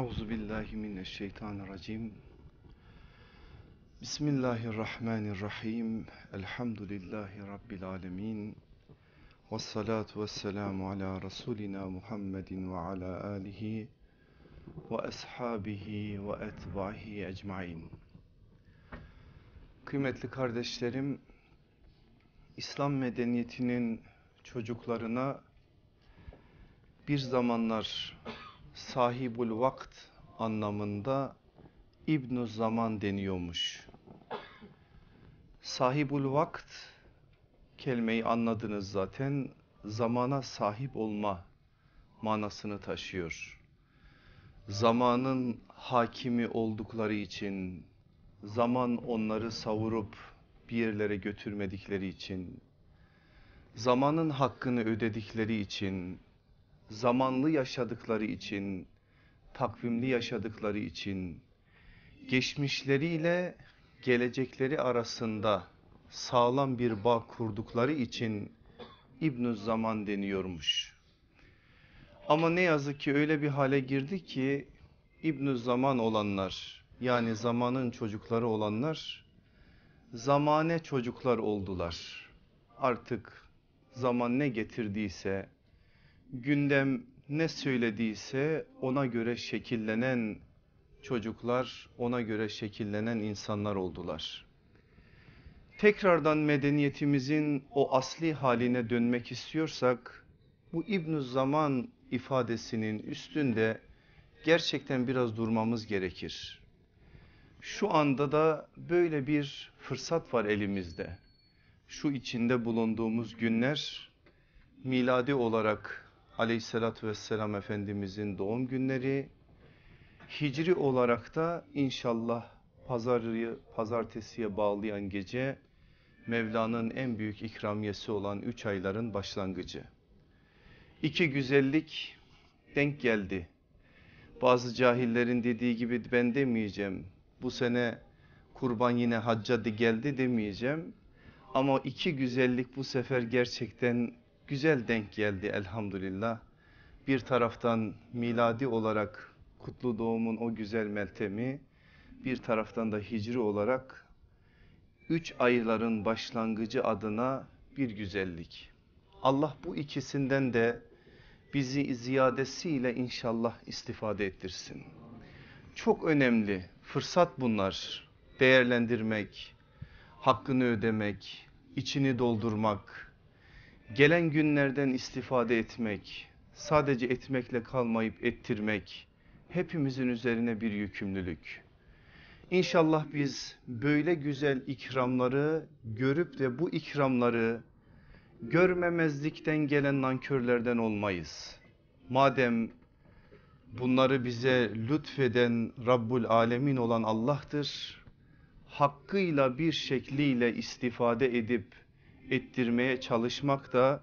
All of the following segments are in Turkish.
Euzu billahi mineşşeytanirracim. Bismillahirrahmanirrahim. Elhamdülillahi rabbil alamin. Ves salatu vesselamu ala rasulina Muhammedin ve ala alihi ve ashabihi ve etbahi ecmaîn. Kıymetli kardeşlerim, İslam medeniyetinin çocuklarına bir zamanlar sahibul vakt anlamında İbn Zaman deniyormuş. Sahibul vakt kelimeyi anladınız zaten zamana sahip olma manasını taşıyor. Zamanın hakimi oldukları için, zaman onları savurup bir yerlere götürmedikleri için, zamanın hakkını ödedikleri için, zamanlı yaşadıkları için, takvimli yaşadıkları için, geçmişleriyle gelecekleri arasında sağlam bir bağ kurdukları için İbn Zaman deniyormuş. Ama ne yazık ki öyle bir hale girdi ki İbn Zaman olanlar yani zamanın çocukları olanlar zamane çocuklar oldular. Artık zaman ne getirdiyse gündem ne söylediyse ona göre şekillenen çocuklar, ona göre şekillenen insanlar oldular. Tekrardan medeniyetimizin o asli haline dönmek istiyorsak bu İbn Zaman ifadesinin üstünde gerçekten biraz durmamız gerekir. Şu anda da böyle bir fırsat var elimizde. Şu içinde bulunduğumuz günler miladi olarak aleyhissalatü vesselam Efendimizin doğum günleri, hicri olarak da inşallah pazarı, pazartesiye bağlayan gece Mevla'nın en büyük ikramiyesi olan üç ayların başlangıcı. İki güzellik denk geldi. Bazı cahillerin dediği gibi ben demeyeceğim. Bu sene kurban yine hacca geldi demeyeceğim. Ama iki güzellik bu sefer gerçekten güzel denk geldi elhamdülillah. Bir taraftan miladi olarak kutlu doğumun o güzel meltemi, bir taraftan da hicri olarak üç ayların başlangıcı adına bir güzellik. Allah bu ikisinden de bizi ziyadesiyle inşallah istifade ettirsin. Çok önemli fırsat bunlar. Değerlendirmek, hakkını ödemek, içini doldurmak, gelen günlerden istifade etmek, sadece etmekle kalmayıp ettirmek hepimizin üzerine bir yükümlülük. İnşallah biz böyle güzel ikramları görüp de bu ikramları görmemezlikten gelen nankörlerden olmayız. Madem bunları bize lütfeden Rabbul Alemin olan Allah'tır. Hakkıyla bir şekliyle istifade edip ettirmeye çalışmak da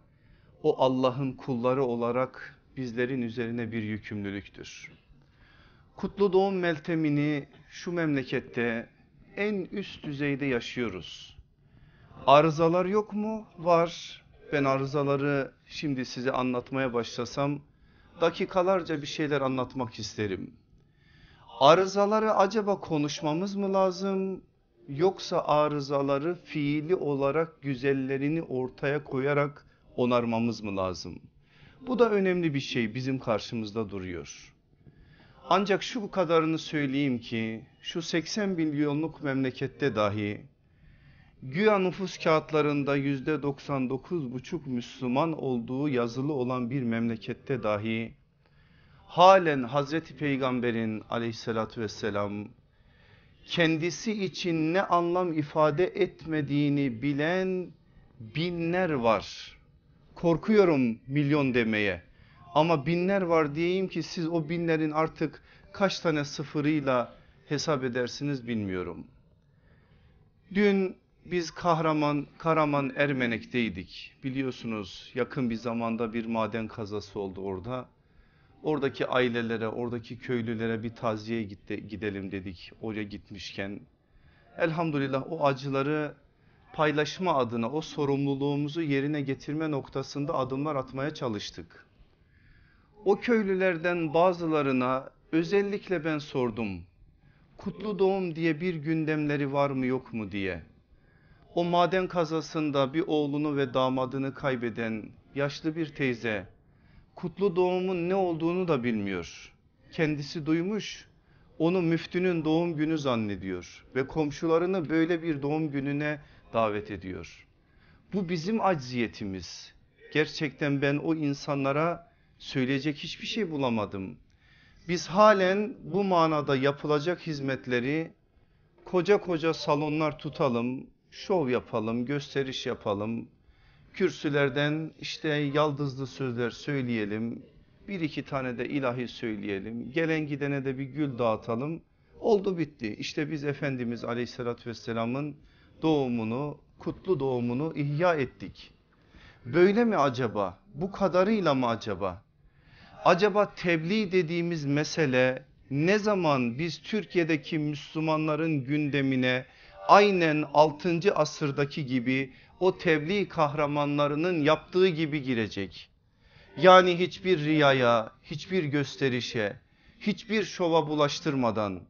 o Allah'ın kulları olarak bizlerin üzerine bir yükümlülüktür. Kutlu doğum meltemini şu memlekette en üst düzeyde yaşıyoruz. Arızalar yok mu? Var. Ben arızaları şimdi size anlatmaya başlasam dakikalarca bir şeyler anlatmak isterim. Arızaları acaba konuşmamız mı lazım yoksa arızaları fiili olarak güzellerini ortaya koyarak onarmamız mı lazım? Bu da önemli bir şey bizim karşımızda duruyor. Ancak şu kadarını söyleyeyim ki şu 80 milyonluk memlekette dahi güya nüfus kağıtlarında yüzde 99,5 Müslüman olduğu yazılı olan bir memlekette dahi halen Hazreti Peygamber'in aleyhissalatü vesselam kendisi için ne anlam ifade etmediğini bilen binler var. Korkuyorum milyon demeye ama binler var diyeyim ki siz o binlerin artık kaç tane sıfırıyla hesap edersiniz bilmiyorum. Dün biz Kahraman, Karaman Ermenek'teydik. Biliyorsunuz yakın bir zamanda bir maden kazası oldu orada. Oradaki ailelere, oradaki köylülere bir taziye gidelim dedik oraya gitmişken. Elhamdülillah o acıları paylaşma adına o sorumluluğumuzu yerine getirme noktasında adımlar atmaya çalıştık. O köylülerden bazılarına özellikle ben sordum. Kutlu doğum diye bir gündemleri var mı yok mu diye. O maden kazasında bir oğlunu ve damadını kaybeden yaşlı bir teyze kutlu doğumun ne olduğunu da bilmiyor. Kendisi duymuş onu müftünün doğum günü zannediyor ve komşularını böyle bir doğum gününe davet ediyor. Bu bizim acziyetimiz. Gerçekten ben o insanlara söyleyecek hiçbir şey bulamadım. Biz halen bu manada yapılacak hizmetleri koca koca salonlar tutalım, şov yapalım, gösteriş yapalım. Kürsülerden işte yaldızlı sözler söyleyelim. Bir iki tane de ilahi söyleyelim. Gelen gidene de bir gül dağıtalım. Oldu bitti. İşte biz Efendimiz aleyhissalatü vesselamın doğumunu, kutlu doğumunu ihya ettik. Böyle mi acaba? Bu kadarıyla mı acaba? Acaba tebliğ dediğimiz mesele ne zaman biz Türkiye'deki Müslümanların gündemine aynen 6. asırdaki gibi o tebliğ kahramanlarının yaptığı gibi girecek. Yani hiçbir riyaya, hiçbir gösterişe, hiçbir şova bulaştırmadan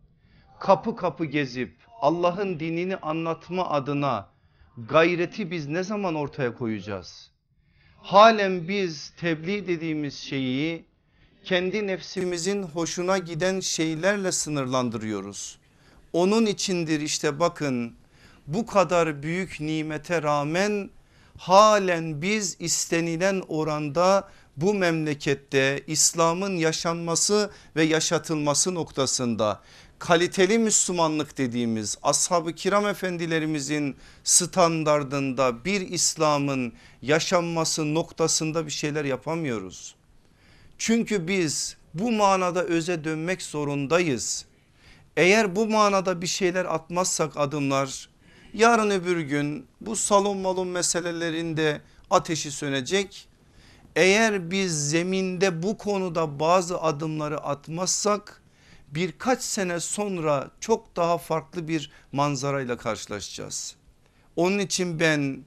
kapı kapı gezip Allah'ın dinini anlatma adına gayreti biz ne zaman ortaya koyacağız? Halen biz tebliğ dediğimiz şeyi kendi nefsimizin hoşuna giden şeylerle sınırlandırıyoruz. Onun içindir işte bakın bu kadar büyük nimete rağmen halen biz istenilen oranda bu memlekette İslam'ın yaşanması ve yaşatılması noktasında kaliteli Müslümanlık dediğimiz ashab-ı kiram efendilerimizin standardında bir İslam'ın yaşanması noktasında bir şeyler yapamıyoruz. Çünkü biz bu manada öze dönmek zorundayız. Eğer bu manada bir şeyler atmazsak adımlar yarın öbür gün bu salon malon meselelerinde ateşi sönecek. Eğer biz zeminde bu konuda bazı adımları atmazsak birkaç sene sonra çok daha farklı bir manzarayla karşılaşacağız. Onun için ben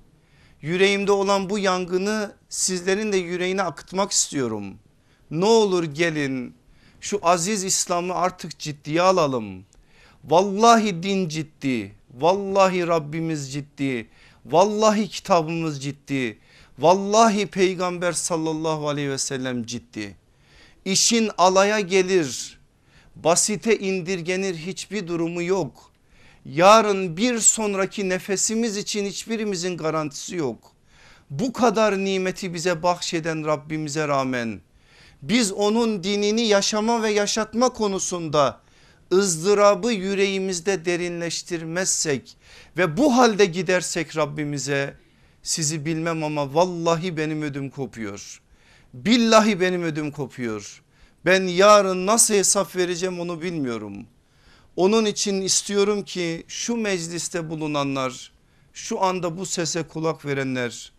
yüreğimde olan bu yangını sizlerin de yüreğine akıtmak istiyorum. Ne olur gelin şu aziz İslam'ı artık ciddiye alalım. Vallahi din ciddi, vallahi Rabbimiz ciddi, vallahi kitabımız ciddi, vallahi peygamber sallallahu aleyhi ve sellem ciddi. İşin alaya gelir, basite indirgenir hiçbir durumu yok. Yarın bir sonraki nefesimiz için hiçbirimizin garantisi yok. Bu kadar nimeti bize bahşeden Rabbimize rağmen biz onun dinini yaşama ve yaşatma konusunda ızdırabı yüreğimizde derinleştirmezsek ve bu halde gidersek Rabbimize sizi bilmem ama vallahi benim ödüm kopuyor. Billahi benim ödüm kopuyor. Ben yarın nasıl hesap vereceğim onu bilmiyorum. Onun için istiyorum ki şu mecliste bulunanlar şu anda bu sese kulak verenler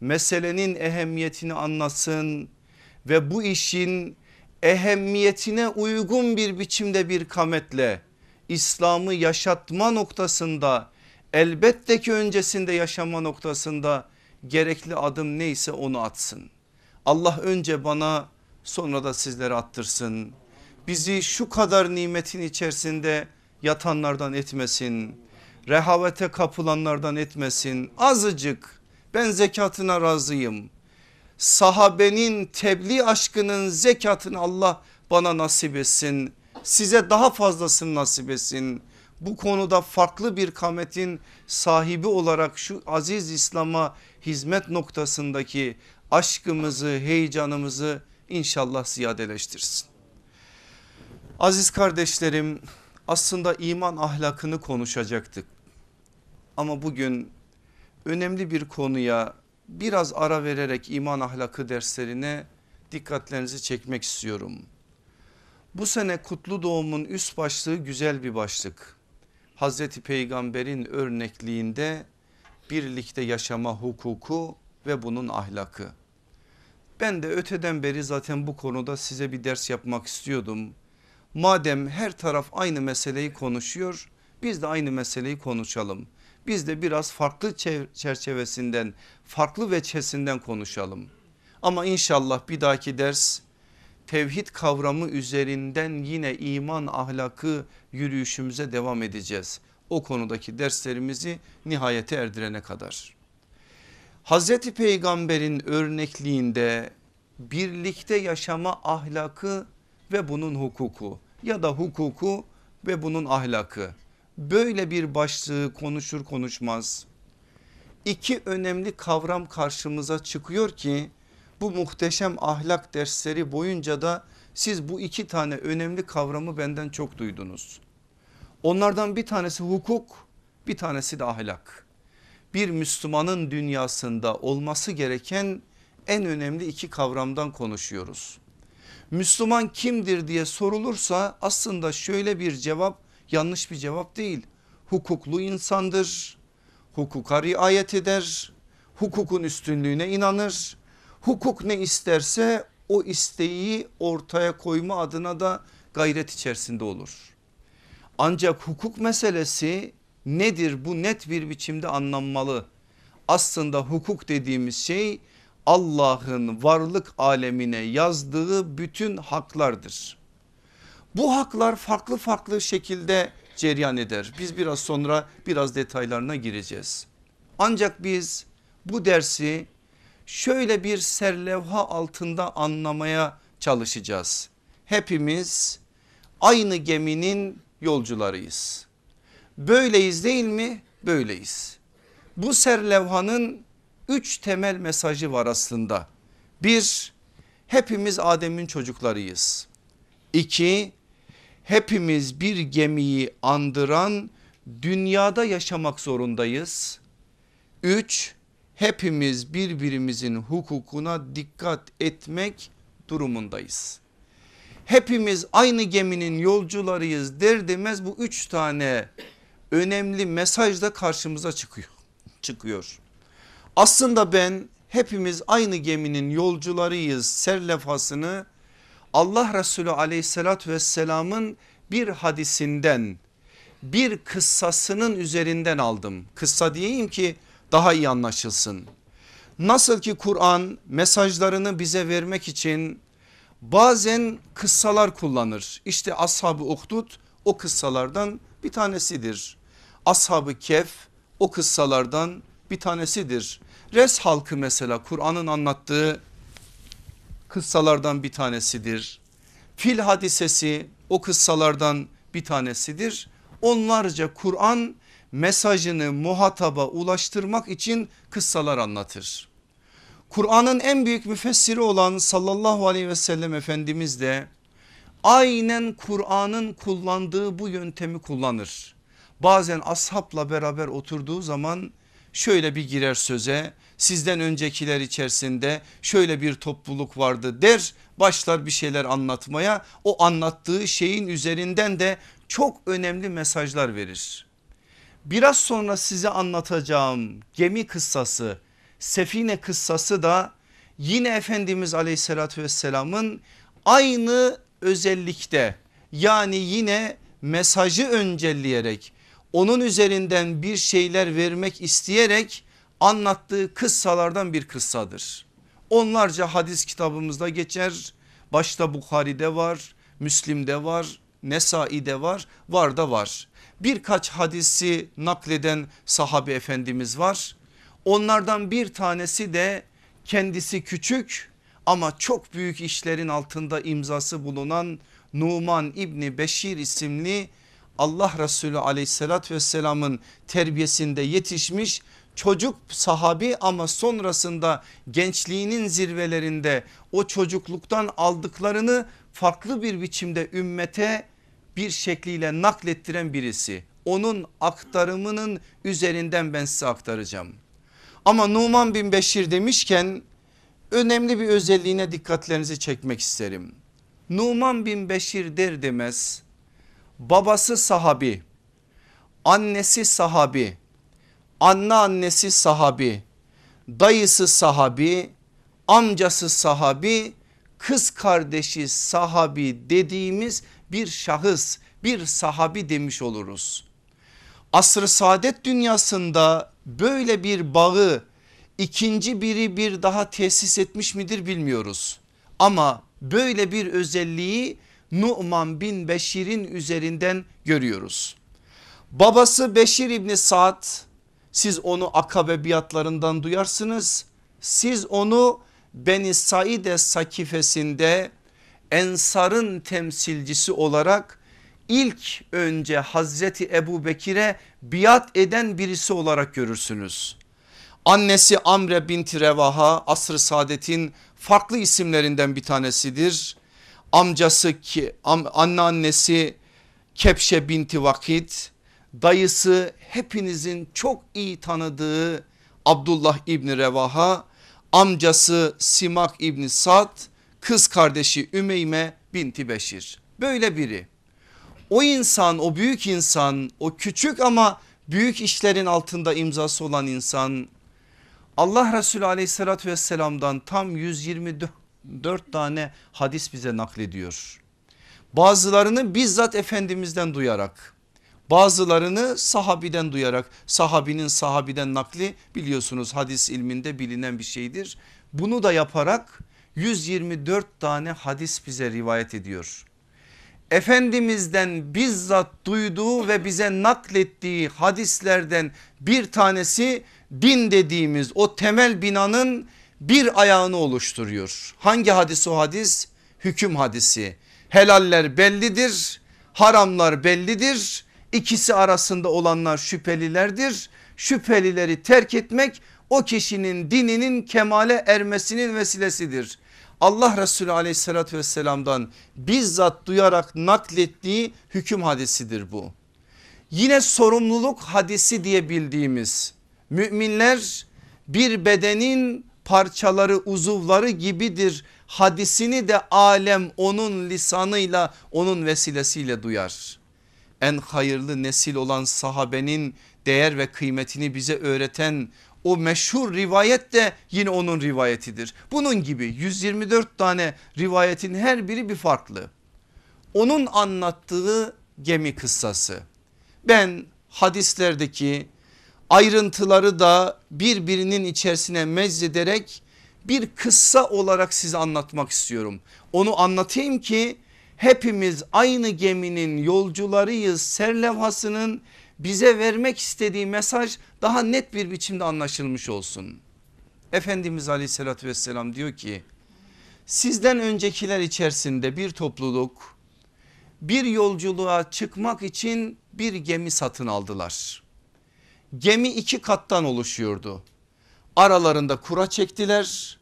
meselenin ehemmiyetini anlasın ve bu işin ehemmiyetine uygun bir biçimde bir kametle İslam'ı yaşatma noktasında elbette ki öncesinde yaşama noktasında gerekli adım neyse onu atsın. Allah önce bana sonra da sizlere attırsın. Bizi şu kadar nimetin içerisinde yatanlardan etmesin. Rehavete kapılanlardan etmesin. Azıcık ben zekatına razıyım sahabenin tebliğ aşkının zekatını Allah bana nasip etsin. Size daha fazlasını nasip etsin. Bu konuda farklı bir kametin sahibi olarak şu aziz İslam'a hizmet noktasındaki aşkımızı, heyecanımızı inşallah ziyadeleştirsin. Aziz kardeşlerim aslında iman ahlakını konuşacaktık. Ama bugün önemli bir konuya biraz ara vererek iman ahlakı derslerine dikkatlerinizi çekmek istiyorum. Bu sene kutlu doğumun üst başlığı güzel bir başlık. Hazreti Peygamber'in örnekliğinde birlikte yaşama hukuku ve bunun ahlakı. Ben de öteden beri zaten bu konuda size bir ders yapmak istiyordum. Madem her taraf aynı meseleyi konuşuyor biz de aynı meseleyi konuşalım. Biz de biraz farklı çerçevesinden farklı veçhesinden konuşalım. Ama inşallah bir dahaki ders tevhid kavramı üzerinden yine iman ahlakı yürüyüşümüze devam edeceğiz. O konudaki derslerimizi nihayete erdirene kadar. Hazreti Peygamber'in örnekliğinde birlikte yaşama ahlakı ve bunun hukuku ya da hukuku ve bunun ahlakı böyle bir başlığı konuşur konuşmaz iki önemli kavram karşımıza çıkıyor ki bu muhteşem ahlak dersleri boyunca da siz bu iki tane önemli kavramı benden çok duydunuz. Onlardan bir tanesi hukuk bir tanesi de ahlak. Bir Müslümanın dünyasında olması gereken en önemli iki kavramdan konuşuyoruz. Müslüman kimdir diye sorulursa aslında şöyle bir cevap yanlış bir cevap değil. Hukuklu insandır, hukuka riayet eder, hukukun üstünlüğüne inanır. Hukuk ne isterse o isteği ortaya koyma adına da gayret içerisinde olur. Ancak hukuk meselesi nedir bu net bir biçimde anlanmalı. Aslında hukuk dediğimiz şey Allah'ın varlık alemine yazdığı bütün haklardır. Bu haklar farklı farklı şekilde cereyan eder. Biz biraz sonra biraz detaylarına gireceğiz. Ancak biz bu dersi şöyle bir serlevha altında anlamaya çalışacağız. Hepimiz aynı geminin yolcularıyız. Böyleyiz değil mi? Böyleyiz. Bu serlevhanın üç temel mesajı var aslında. Bir, hepimiz Adem'in çocuklarıyız. İki, hepimiz bir gemiyi andıran dünyada yaşamak zorundayız. Üç, hepimiz birbirimizin hukukuna dikkat etmek durumundayız. Hepimiz aynı geminin yolcularıyız der demez bu üç tane önemli mesaj da karşımıza çıkıyor. çıkıyor. Aslında ben hepimiz aynı geminin yolcularıyız serlefasını Allah Resulü aleyhissalatü vesselamın bir hadisinden bir kıssasının üzerinden aldım. Kıssa diyeyim ki daha iyi anlaşılsın. Nasıl ki Kur'an mesajlarını bize vermek için bazen kıssalar kullanır. İşte ashab-ı uhdud o kıssalardan bir tanesidir. Ashab-ı kef o kıssalardan bir tanesidir. Res halkı mesela Kur'an'ın anlattığı kıssalardan bir tanesidir. Fil hadisesi o kıssalardan bir tanesidir. Onlarca Kur'an mesajını muhataba ulaştırmak için kıssalar anlatır. Kur'an'ın en büyük müfessiri olan sallallahu aleyhi ve sellem Efendimiz de aynen Kur'an'ın kullandığı bu yöntemi kullanır. Bazen ashabla beraber oturduğu zaman şöyle bir girer söze sizden öncekiler içerisinde şöyle bir topluluk vardı der başlar bir şeyler anlatmaya o anlattığı şeyin üzerinden de çok önemli mesajlar verir. Biraz sonra size anlatacağım gemi kıssası sefine kıssası da yine Efendimiz aleyhissalatü vesselamın aynı özellikte yani yine mesajı öncelleyerek onun üzerinden bir şeyler vermek isteyerek anlattığı kıssalardan bir kıssadır. Onlarca hadis kitabımızda geçer. Başta Bukhari'de var, Müslim'de var, Nesai'de var, var da var. Birkaç hadisi nakleden sahabe efendimiz var. Onlardan bir tanesi de kendisi küçük ama çok büyük işlerin altında imzası bulunan Numan İbni Beşir isimli Allah Resulü aleyhissalatü vesselamın terbiyesinde yetişmiş çocuk sahabi ama sonrasında gençliğinin zirvelerinde o çocukluktan aldıklarını farklı bir biçimde ümmete bir şekliyle naklettiren birisi. Onun aktarımının üzerinden ben size aktaracağım. Ama Numan bin Beşir demişken önemli bir özelliğine dikkatlerinizi çekmek isterim. Numan bin Beşir der demez babası sahabi, annesi sahabi, anneannesi sahabi, dayısı sahabi, amcası sahabi, kız kardeşi sahabi dediğimiz bir şahıs, bir sahabi demiş oluruz. Asr-ı saadet dünyasında böyle bir bağı ikinci biri bir daha tesis etmiş midir bilmiyoruz. Ama böyle bir özelliği Nu'man bin Beşir'in üzerinden görüyoruz. Babası Beşir İbni Sa'd siz onu akabe biatlarından duyarsınız. Siz onu Beni Saide sakifesinde Ensar'ın temsilcisi olarak ilk önce Hazreti Ebu Bekir'e biat eden birisi olarak görürsünüz. Annesi Amre binti Revaha asr-ı saadetin farklı isimlerinden bir tanesidir. Amcası ki anneannesi Kepşe binti Vakit dayısı hepinizin çok iyi tanıdığı Abdullah İbni Revaha amcası Simak İbni Sad kız kardeşi Ümeyme binti Beşir böyle biri. O insan o büyük insan o küçük ama büyük işlerin altında imzası olan insan Allah Resulü aleyhissalatü vesselamdan tam 124 tane hadis bize naklediyor. Bazılarını bizzat Efendimiz'den duyarak bazılarını sahabiden duyarak sahabinin sahabiden nakli biliyorsunuz hadis ilminde bilinen bir şeydir. Bunu da yaparak 124 tane hadis bize rivayet ediyor. Efendimiz'den bizzat duyduğu ve bize naklettiği hadislerden bir tanesi din dediğimiz o temel binanın bir ayağını oluşturuyor. Hangi hadis o hadis? Hüküm hadisi. Helaller bellidir, haramlar bellidir. İkisi arasında olanlar şüphelilerdir. Şüphelileri terk etmek o kişinin dininin kemale ermesinin vesilesidir. Allah Resulü aleyhissalatü vesselamdan bizzat duyarak naklettiği hüküm hadisidir bu. Yine sorumluluk hadisi diye bildiğimiz müminler bir bedenin parçaları uzuvları gibidir hadisini de alem onun lisanıyla onun vesilesiyle duyar. En hayırlı nesil olan sahabenin değer ve kıymetini bize öğreten o meşhur rivayet de yine onun rivayetidir. Bunun gibi 124 tane rivayetin her biri bir farklı. Onun anlattığı gemi kıssası. Ben hadislerdeki ayrıntıları da birbirinin içerisine meczederek bir kıssa olarak size anlatmak istiyorum. Onu anlatayım ki hepimiz aynı geminin yolcularıyız serlevhasının bize vermek istediği mesaj daha net bir biçimde anlaşılmış olsun. Efendimiz aleyhissalatü vesselam diyor ki sizden öncekiler içerisinde bir topluluk bir yolculuğa çıkmak için bir gemi satın aldılar. Gemi iki kattan oluşuyordu. Aralarında kura çektiler.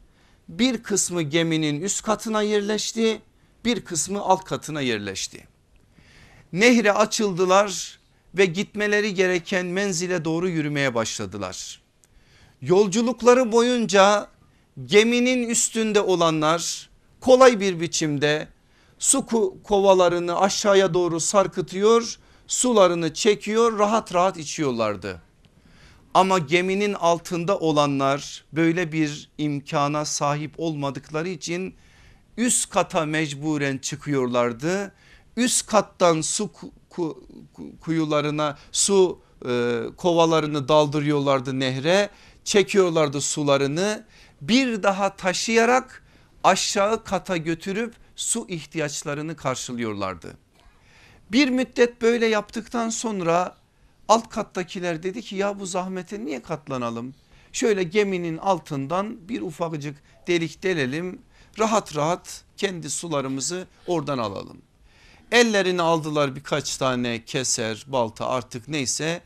Bir kısmı geminin üst katına yerleşti bir kısmı alt katına yerleşti. Nehre açıldılar ve gitmeleri gereken menzile doğru yürümeye başladılar. Yolculukları boyunca geminin üstünde olanlar kolay bir biçimde su kovalarını aşağıya doğru sarkıtıyor sularını çekiyor rahat rahat içiyorlardı. Ama geminin altında olanlar böyle bir imkana sahip olmadıkları için üst kata mecburen çıkıyorlardı. Üst kattan su kuyularına su e, kovalarını daldırıyorlardı nehre çekiyorlardı sularını bir daha taşıyarak aşağı kata götürüp su ihtiyaçlarını karşılıyorlardı. Bir müddet böyle yaptıktan sonra alt kattakiler dedi ki ya bu zahmete niye katlanalım? Şöyle geminin altından bir ufacık delik delelim rahat rahat kendi sularımızı oradan alalım. Ellerini aldılar birkaç tane keser balta artık neyse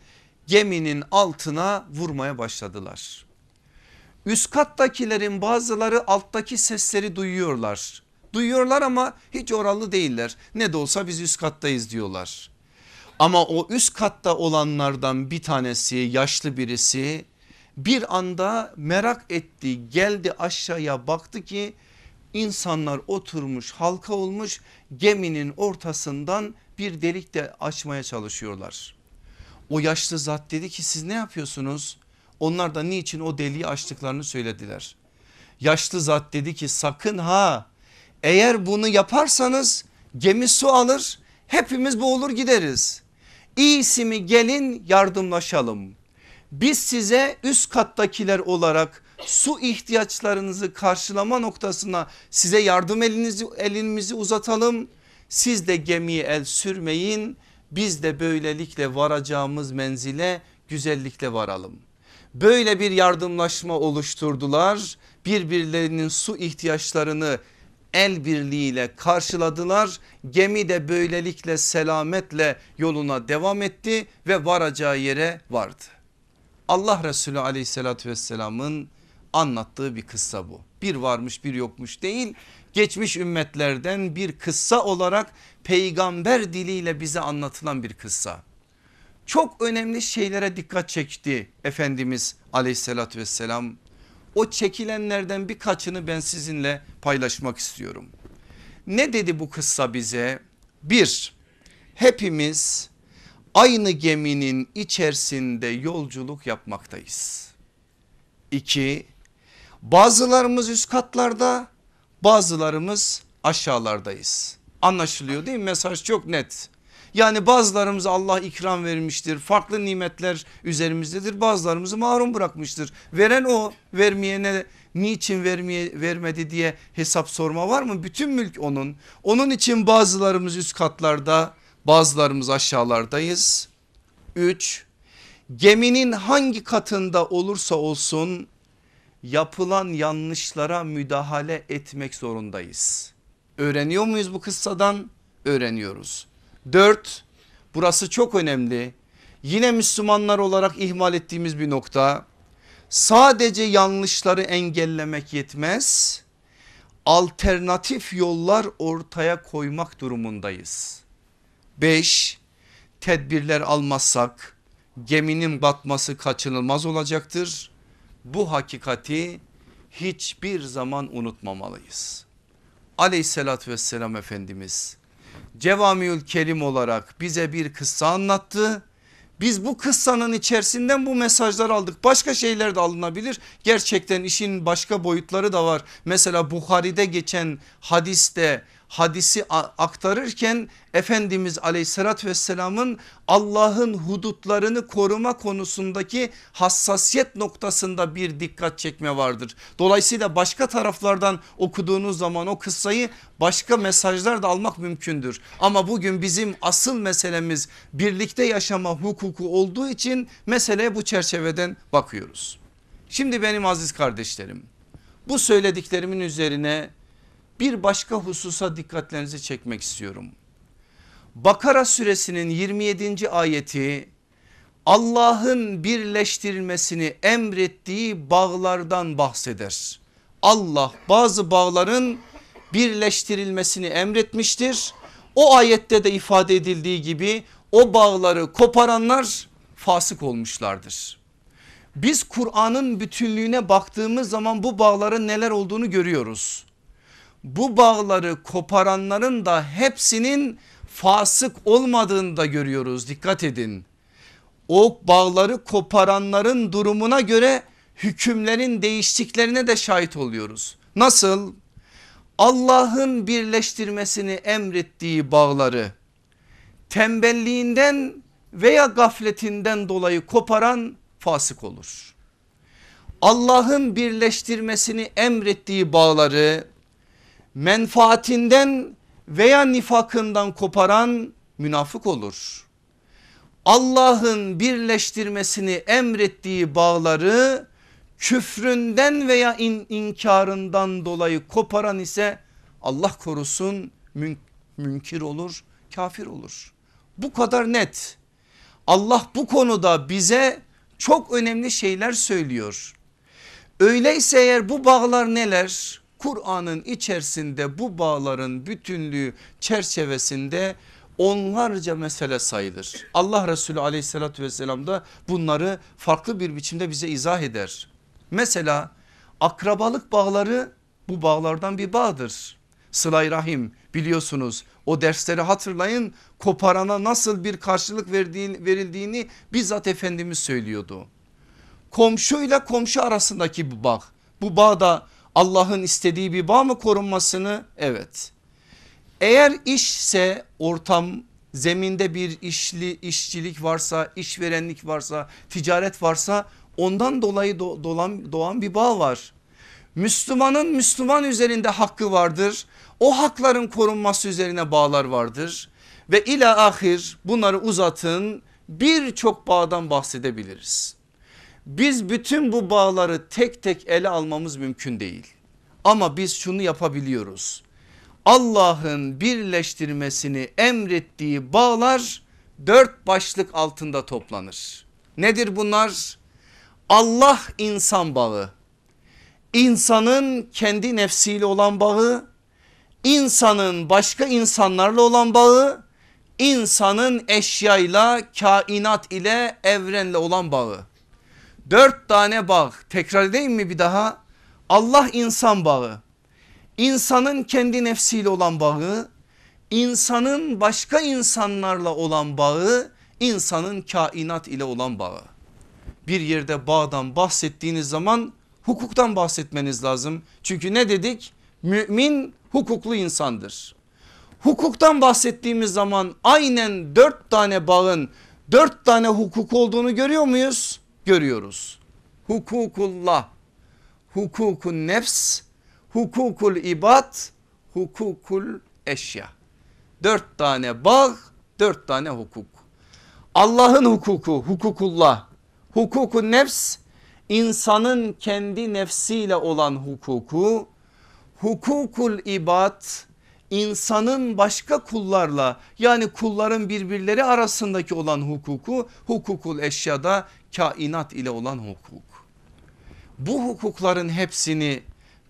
geminin altına vurmaya başladılar. Üst kattakilerin bazıları alttaki sesleri duyuyorlar. Duyuyorlar ama hiç oralı değiller. Ne de olsa biz üst kattayız diyorlar. Ama o üst katta olanlardan bir tanesi yaşlı birisi bir anda merak etti geldi aşağıya baktı ki insanlar oturmuş halka olmuş geminin ortasından bir delik de açmaya çalışıyorlar. O yaşlı zat dedi ki siz ne yapıyorsunuz? Onlar da niçin o deliği açtıklarını söylediler. Yaşlı zat dedi ki sakın ha eğer bunu yaparsanız gemi su alır hepimiz boğulur gideriz. İyisi mi gelin yardımlaşalım. Biz size üst kattakiler olarak su ihtiyaçlarınızı karşılama noktasına size yardım elinizi elimizi uzatalım. Siz de gemiye el sürmeyin. Biz de böylelikle varacağımız menzile güzellikle varalım. Böyle bir yardımlaşma oluşturdular. Birbirlerinin su ihtiyaçlarını el birliğiyle karşıladılar. Gemi de böylelikle selametle yoluna devam etti ve varacağı yere vardı. Allah Resulü aleyhissalatü vesselamın anlattığı bir kıssa bu. Bir varmış bir yokmuş değil geçmiş ümmetlerden bir kıssa olarak peygamber diliyle bize anlatılan bir kıssa. Çok önemli şeylere dikkat çekti Efendimiz aleyhissalatü vesselam. O çekilenlerden birkaçını ben sizinle paylaşmak istiyorum. Ne dedi bu kıssa bize? Bir, hepimiz aynı geminin içerisinde yolculuk yapmaktayız. İki, bazılarımız üst katlarda bazılarımız aşağılardayız. Anlaşılıyor değil mi? Mesaj çok net. Yani bazılarımıza Allah ikram vermiştir. Farklı nimetler üzerimizdedir. Bazılarımızı mahrum bırakmıştır. Veren o vermeyene niçin vermeye, vermedi diye hesap sorma var mı? Bütün mülk onun. Onun için bazılarımız üst katlarda bazılarımız aşağılardayız. 3. Geminin hangi katında olursa olsun yapılan yanlışlara müdahale etmek zorundayız. Öğreniyor muyuz bu kıssadan? Öğreniyoruz. 4. Burası çok önemli. Yine Müslümanlar olarak ihmal ettiğimiz bir nokta. Sadece yanlışları engellemek yetmez. Alternatif yollar ortaya koymak durumundayız. 5. Tedbirler almazsak geminin batması kaçınılmaz olacaktır. Bu hakikati hiçbir zaman unutmamalıyız. Aleyhissalatü vesselam Efendimiz Cevamiül Kerim olarak bize bir kıssa anlattı. Biz bu kıssanın içerisinden bu mesajlar aldık. Başka şeyler de alınabilir. Gerçekten işin başka boyutları da var. Mesela Bukhari'de geçen hadiste hadisi aktarırken Efendimiz aleyhissalatü vesselamın Allah'ın hudutlarını koruma konusundaki hassasiyet noktasında bir dikkat çekme vardır. Dolayısıyla başka taraflardan okuduğunuz zaman o kıssayı başka mesajlar da almak mümkündür. Ama bugün bizim asıl meselemiz birlikte yaşama hukuku olduğu için meseleye bu çerçeveden bakıyoruz. Şimdi benim aziz kardeşlerim bu söylediklerimin üzerine bir başka hususa dikkatlerinizi çekmek istiyorum. Bakara suresinin 27. ayeti Allah'ın birleştirilmesini emrettiği bağlardan bahseder. Allah bazı bağların birleştirilmesini emretmiştir. O ayette de ifade edildiği gibi o bağları koparanlar fasık olmuşlardır. Biz Kur'an'ın bütünlüğüne baktığımız zaman bu bağların neler olduğunu görüyoruz bu bağları koparanların da hepsinin fasık olmadığını da görüyoruz dikkat edin. O bağları koparanların durumuna göre hükümlerin değiştiklerine de şahit oluyoruz. Nasıl? Allah'ın birleştirmesini emrettiği bağları tembelliğinden veya gafletinden dolayı koparan fasık olur. Allah'ın birleştirmesini emrettiği bağları menfaatinden veya nifakından koparan münafık olur. Allah'ın birleştirmesini emrettiği bağları küfründen veya in inkarından dolayı koparan ise Allah korusun mün münkir olur kafir olur. Bu kadar net. Allah bu konuda bize çok önemli şeyler söylüyor. Öyleyse eğer bu bağlar neler? Kur'an'ın içerisinde bu bağların bütünlüğü çerçevesinde onlarca mesele sayılır. Allah Resulü aleyhissalatü vesselam da bunları farklı bir biçimde bize izah eder. Mesela akrabalık bağları bu bağlardan bir bağdır. Sılay rahim biliyorsunuz o dersleri hatırlayın koparana nasıl bir karşılık verildiğini bizzat Efendimiz söylüyordu. Komşuyla komşu arasındaki bu bağ bu bağda Allah'ın istediği bir bağ mı korunmasını? Evet. Eğer işse ortam zeminde bir işli işçilik varsa işverenlik varsa ticaret varsa Ondan dolayı doğan, doğan bir bağ var. Müslümanın Müslüman üzerinde hakkı vardır. O hakların korunması üzerine bağlar vardır. Ve ila ahir bunları uzatın birçok bağdan bahsedebiliriz. Biz bütün bu bağları tek tek ele almamız mümkün değil. Ama biz şunu yapabiliyoruz. Allah'ın birleştirmesini emrettiği bağlar dört başlık altında toplanır. Nedir bunlar? Allah insan bağı, insanın kendi nefsiyle olan bağı, insanın başka insanlarla olan bağı, insanın eşyayla, kainat ile, evrenle olan bağı. Dört tane bağ tekrar edeyim mi bir daha? Allah insan bağı, insanın kendi nefsiyle olan bağı, insanın başka insanlarla olan bağı, insanın kainat ile olan bağı. Bir yerde bağdan bahsettiğiniz zaman hukuktan bahsetmeniz lazım. Çünkü ne dedik? Mümin hukuklu insandır. Hukuktan bahsettiğimiz zaman aynen dört tane bağın dört tane hukuk olduğunu görüyor muyuz? Görüyoruz. Hukukullah, hukukun nefs, hukukul ibad, hukukul eşya. Dört tane bağ, dört tane hukuk. Allah'ın hukuku, hukukullah, hukukun nefs, insanın kendi nefsiyle olan hukuku, hukukul ibad, insanın başka kullarla yani kulların birbirleri arasındaki olan hukuku, hukukul eşyada kainat ile olan hukuk. Bu hukukların hepsini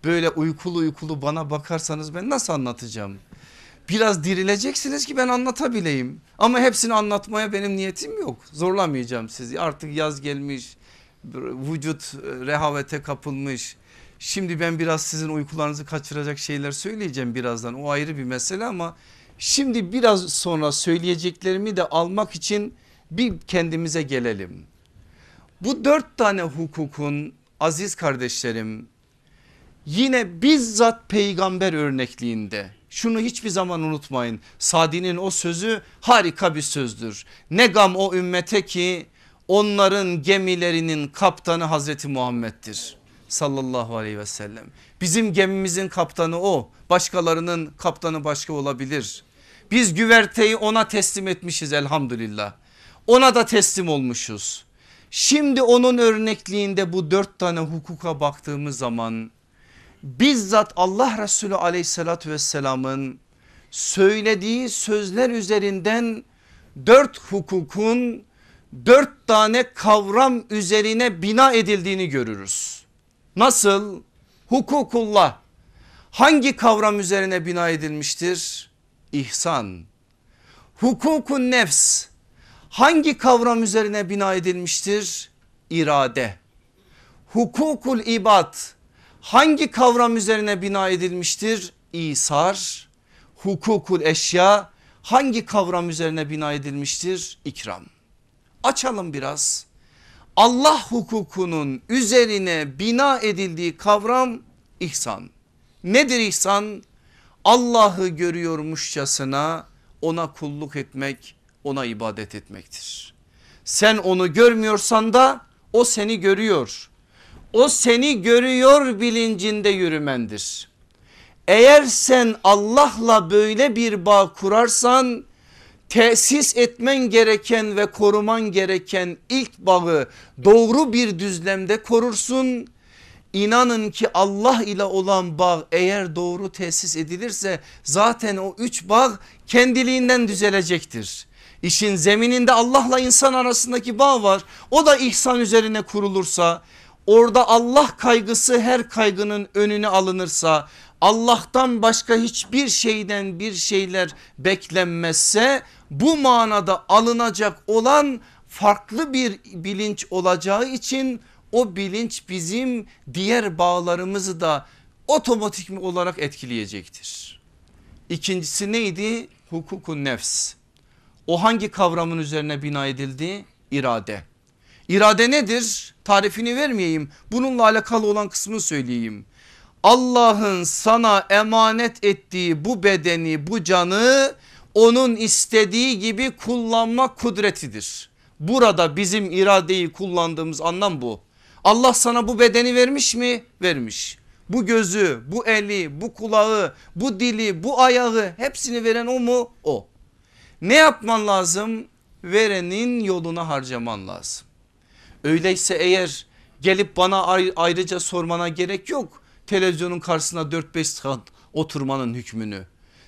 böyle uykulu uykulu bana bakarsanız ben nasıl anlatacağım? Biraz dirileceksiniz ki ben anlatabileyim. Ama hepsini anlatmaya benim niyetim yok. Zorlamayacağım sizi. Artık yaz gelmiş, vücut rehavete kapılmış. Şimdi ben biraz sizin uykularınızı kaçıracak şeyler söyleyeceğim birazdan. O ayrı bir mesele ama şimdi biraz sonra söyleyeceklerimi de almak için bir kendimize gelelim. Bu dört tane hukukun aziz kardeşlerim yine bizzat peygamber örnekliğinde şunu hiçbir zaman unutmayın. Sadi'nin o sözü harika bir sözdür. Ne gam o ümmete ki onların gemilerinin kaptanı Hazreti Muhammed'dir sallallahu aleyhi ve sellem. Bizim gemimizin kaptanı o başkalarının kaptanı başka olabilir. Biz güverteyi ona teslim etmişiz elhamdülillah. Ona da teslim olmuşuz. Şimdi onun örnekliğinde bu dört tane hukuka baktığımız zaman bizzat Allah Resulü aleyhissalatü vesselamın söylediği sözler üzerinden dört hukukun dört tane kavram üzerine bina edildiğini görürüz. Nasıl? Hukukullah hangi kavram üzerine bina edilmiştir? İhsan. Hukukun nefs hangi kavram üzerine bina edilmiştir? İrade. Hukukul ibad hangi kavram üzerine bina edilmiştir? İsar. Hukukul eşya hangi kavram üzerine bina edilmiştir? İkram. Açalım biraz. Allah hukukunun üzerine bina edildiği kavram ihsan. Nedir ihsan? Allah'ı görüyormuşçasına ona kulluk etmek, ona ibadet etmektir. Sen onu görmüyorsan da o seni görüyor. O seni görüyor bilincinde yürümendir. Eğer sen Allah'la böyle bir bağ kurarsan tesis etmen gereken ve koruman gereken ilk bağı doğru bir düzlemde korursun. İnanın ki Allah ile olan bağ eğer doğru tesis edilirse zaten o üç bağ kendiliğinden düzelecektir. İşin zemininde Allah'la insan arasındaki bağ var. O da ihsan üzerine kurulursa orada Allah kaygısı her kaygının önüne alınırsa Allah'tan başka hiçbir şeyden bir şeyler beklenmezse bu manada alınacak olan farklı bir bilinç olacağı için o bilinç bizim diğer bağlarımızı da otomatik olarak etkileyecektir. İkincisi neydi? Hukukun nefs. O hangi kavramın üzerine bina edildi? İrade. İrade nedir? Tarifini vermeyeyim. Bununla alakalı olan kısmını söyleyeyim. Allah'ın sana emanet ettiği bu bedeni bu canı onun istediği gibi kullanma kudretidir. Burada bizim iradeyi kullandığımız anlam bu. Allah sana bu bedeni vermiş mi? Vermiş. Bu gözü, bu eli, bu kulağı, bu dili, bu ayağı hepsini veren o mu? O. Ne yapman lazım? Verenin yoluna harcaman lazım. Öyleyse eğer gelip bana ayrıca sormana gerek yok. Televizyonun karşısına 4-5 saat oturmanın hükmünü.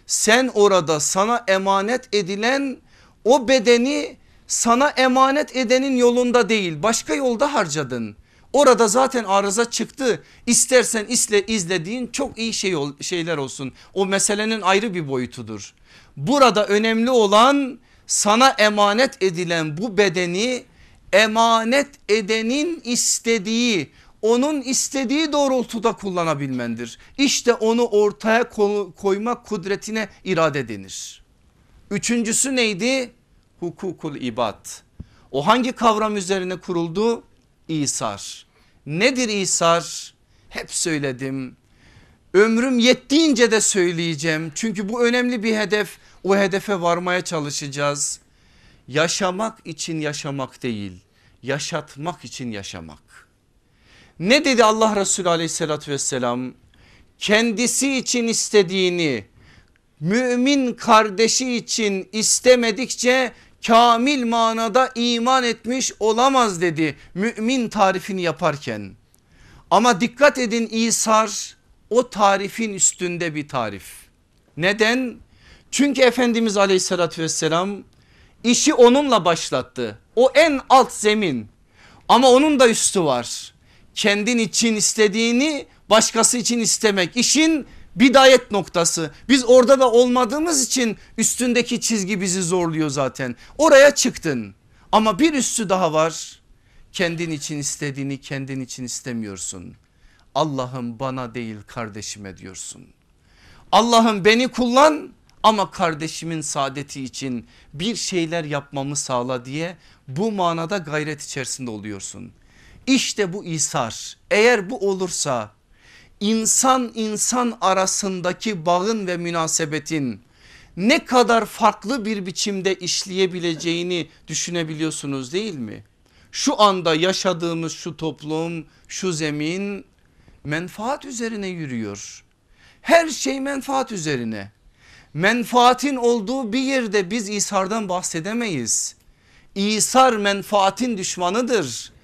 Sen orada sana emanet edilen o bedeni sana emanet edenin yolunda değil başka yolda harcadın. Orada zaten arıza çıktı. İstersen isle izlediğin çok iyi şey şeyler olsun. O meselenin ayrı bir boyutudur. Burada önemli olan sana emanet edilen bu bedeni emanet edenin istediği onun istediği doğrultuda kullanabilmendir. İşte onu ortaya koymak kudretine irade denir. Üçüncüsü neydi? Hukukul ibad. O hangi kavram üzerine kuruldu? İsar. Nedir İsar? Hep söyledim. Ömrüm yettiğince de söyleyeceğim. Çünkü bu önemli bir hedef. O hedefe varmaya çalışacağız. Yaşamak için yaşamak değil, yaşatmak için yaşamak. Ne dedi Allah Resulü aleyhissalatü vesselam? Kendisi için istediğini mümin kardeşi için istemedikçe kamil manada iman etmiş olamaz dedi mümin tarifini yaparken. Ama dikkat edin İsar o tarifin üstünde bir tarif. Neden? Çünkü Efendimiz aleyhissalatü vesselam işi onunla başlattı. O en alt zemin ama onun da üstü var. Kendin için istediğini başkası için istemek işin bidayet noktası. Biz orada da olmadığımız için üstündeki çizgi bizi zorluyor zaten. Oraya çıktın ama bir üstü daha var. Kendin için istediğini kendin için istemiyorsun. Allah'ım bana değil kardeşime diyorsun. Allah'ım beni kullan ama kardeşimin saadeti için bir şeyler yapmamı sağla diye bu manada gayret içerisinde oluyorsun. İşte bu İsar eğer bu olursa insan insan arasındaki bağın ve münasebetin ne kadar farklı bir biçimde işleyebileceğini düşünebiliyorsunuz değil mi? Şu anda yaşadığımız şu toplum şu zemin menfaat üzerine yürüyor. Her şey menfaat üzerine. Menfaatin olduğu bir yerde biz İsar'dan bahsedemeyiz. İsar menfaatin düşmanıdır.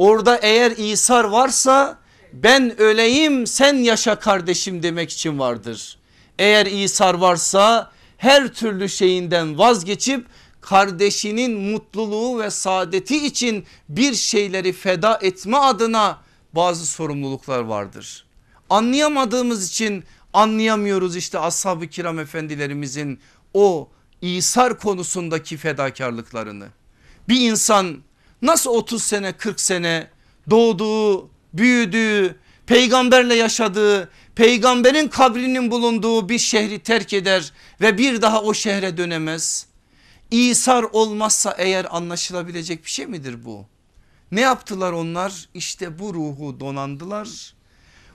Orada eğer İsar varsa ben öleyim sen yaşa kardeşim demek için vardır. Eğer İsar varsa her türlü şeyinden vazgeçip kardeşinin mutluluğu ve saadeti için bir şeyleri feda etme adına bazı sorumluluklar vardır. Anlayamadığımız için anlayamıyoruz işte ashab-ı kiram efendilerimizin o İsar konusundaki fedakarlıklarını. Bir insan nasıl 30 sene 40 sene doğduğu büyüdüğü peygamberle yaşadığı peygamberin kabrinin bulunduğu bir şehri terk eder ve bir daha o şehre dönemez. İsar olmazsa eğer anlaşılabilecek bir şey midir bu? Ne yaptılar onlar? İşte bu ruhu donandılar.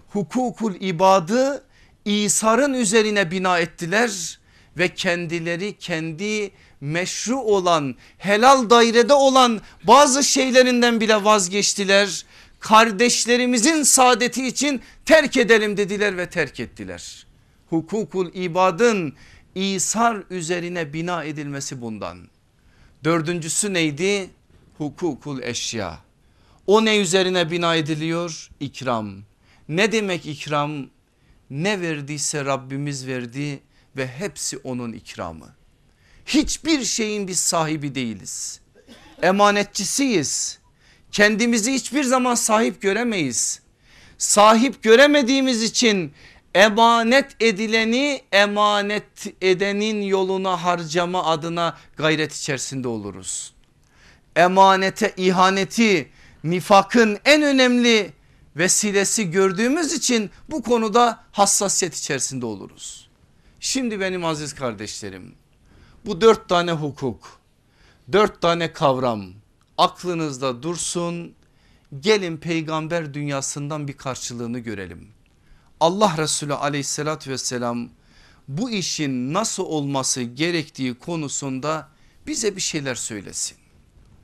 Hukukul ibadı İsar'ın üzerine bina ettiler ve kendileri kendi meşru olan helal dairede olan bazı şeylerinden bile vazgeçtiler. Kardeşlerimizin saadeti için terk edelim dediler ve terk ettiler. Hukukul ibadın İsar üzerine bina edilmesi bundan. Dördüncüsü neydi? Hukukul eşya. O ne üzerine bina ediliyor? İkram. Ne demek ikram? Ne verdiyse Rabbimiz verdi ve hepsi onun ikramı. Hiçbir şeyin biz sahibi değiliz. Emanetçisiyiz. Kendimizi hiçbir zaman sahip göremeyiz. Sahip göremediğimiz için emanet edileni emanet edenin yoluna harcama adına gayret içerisinde oluruz. Emanete ihaneti nifakın en önemli vesilesi gördüğümüz için bu konuda hassasiyet içerisinde oluruz. Şimdi benim aziz kardeşlerim bu dört tane hukuk, dört tane kavram aklınızda dursun. Gelin peygamber dünyasından bir karşılığını görelim. Allah Resulü aleyhissalatü vesselam bu işin nasıl olması gerektiği konusunda bize bir şeyler söylesin.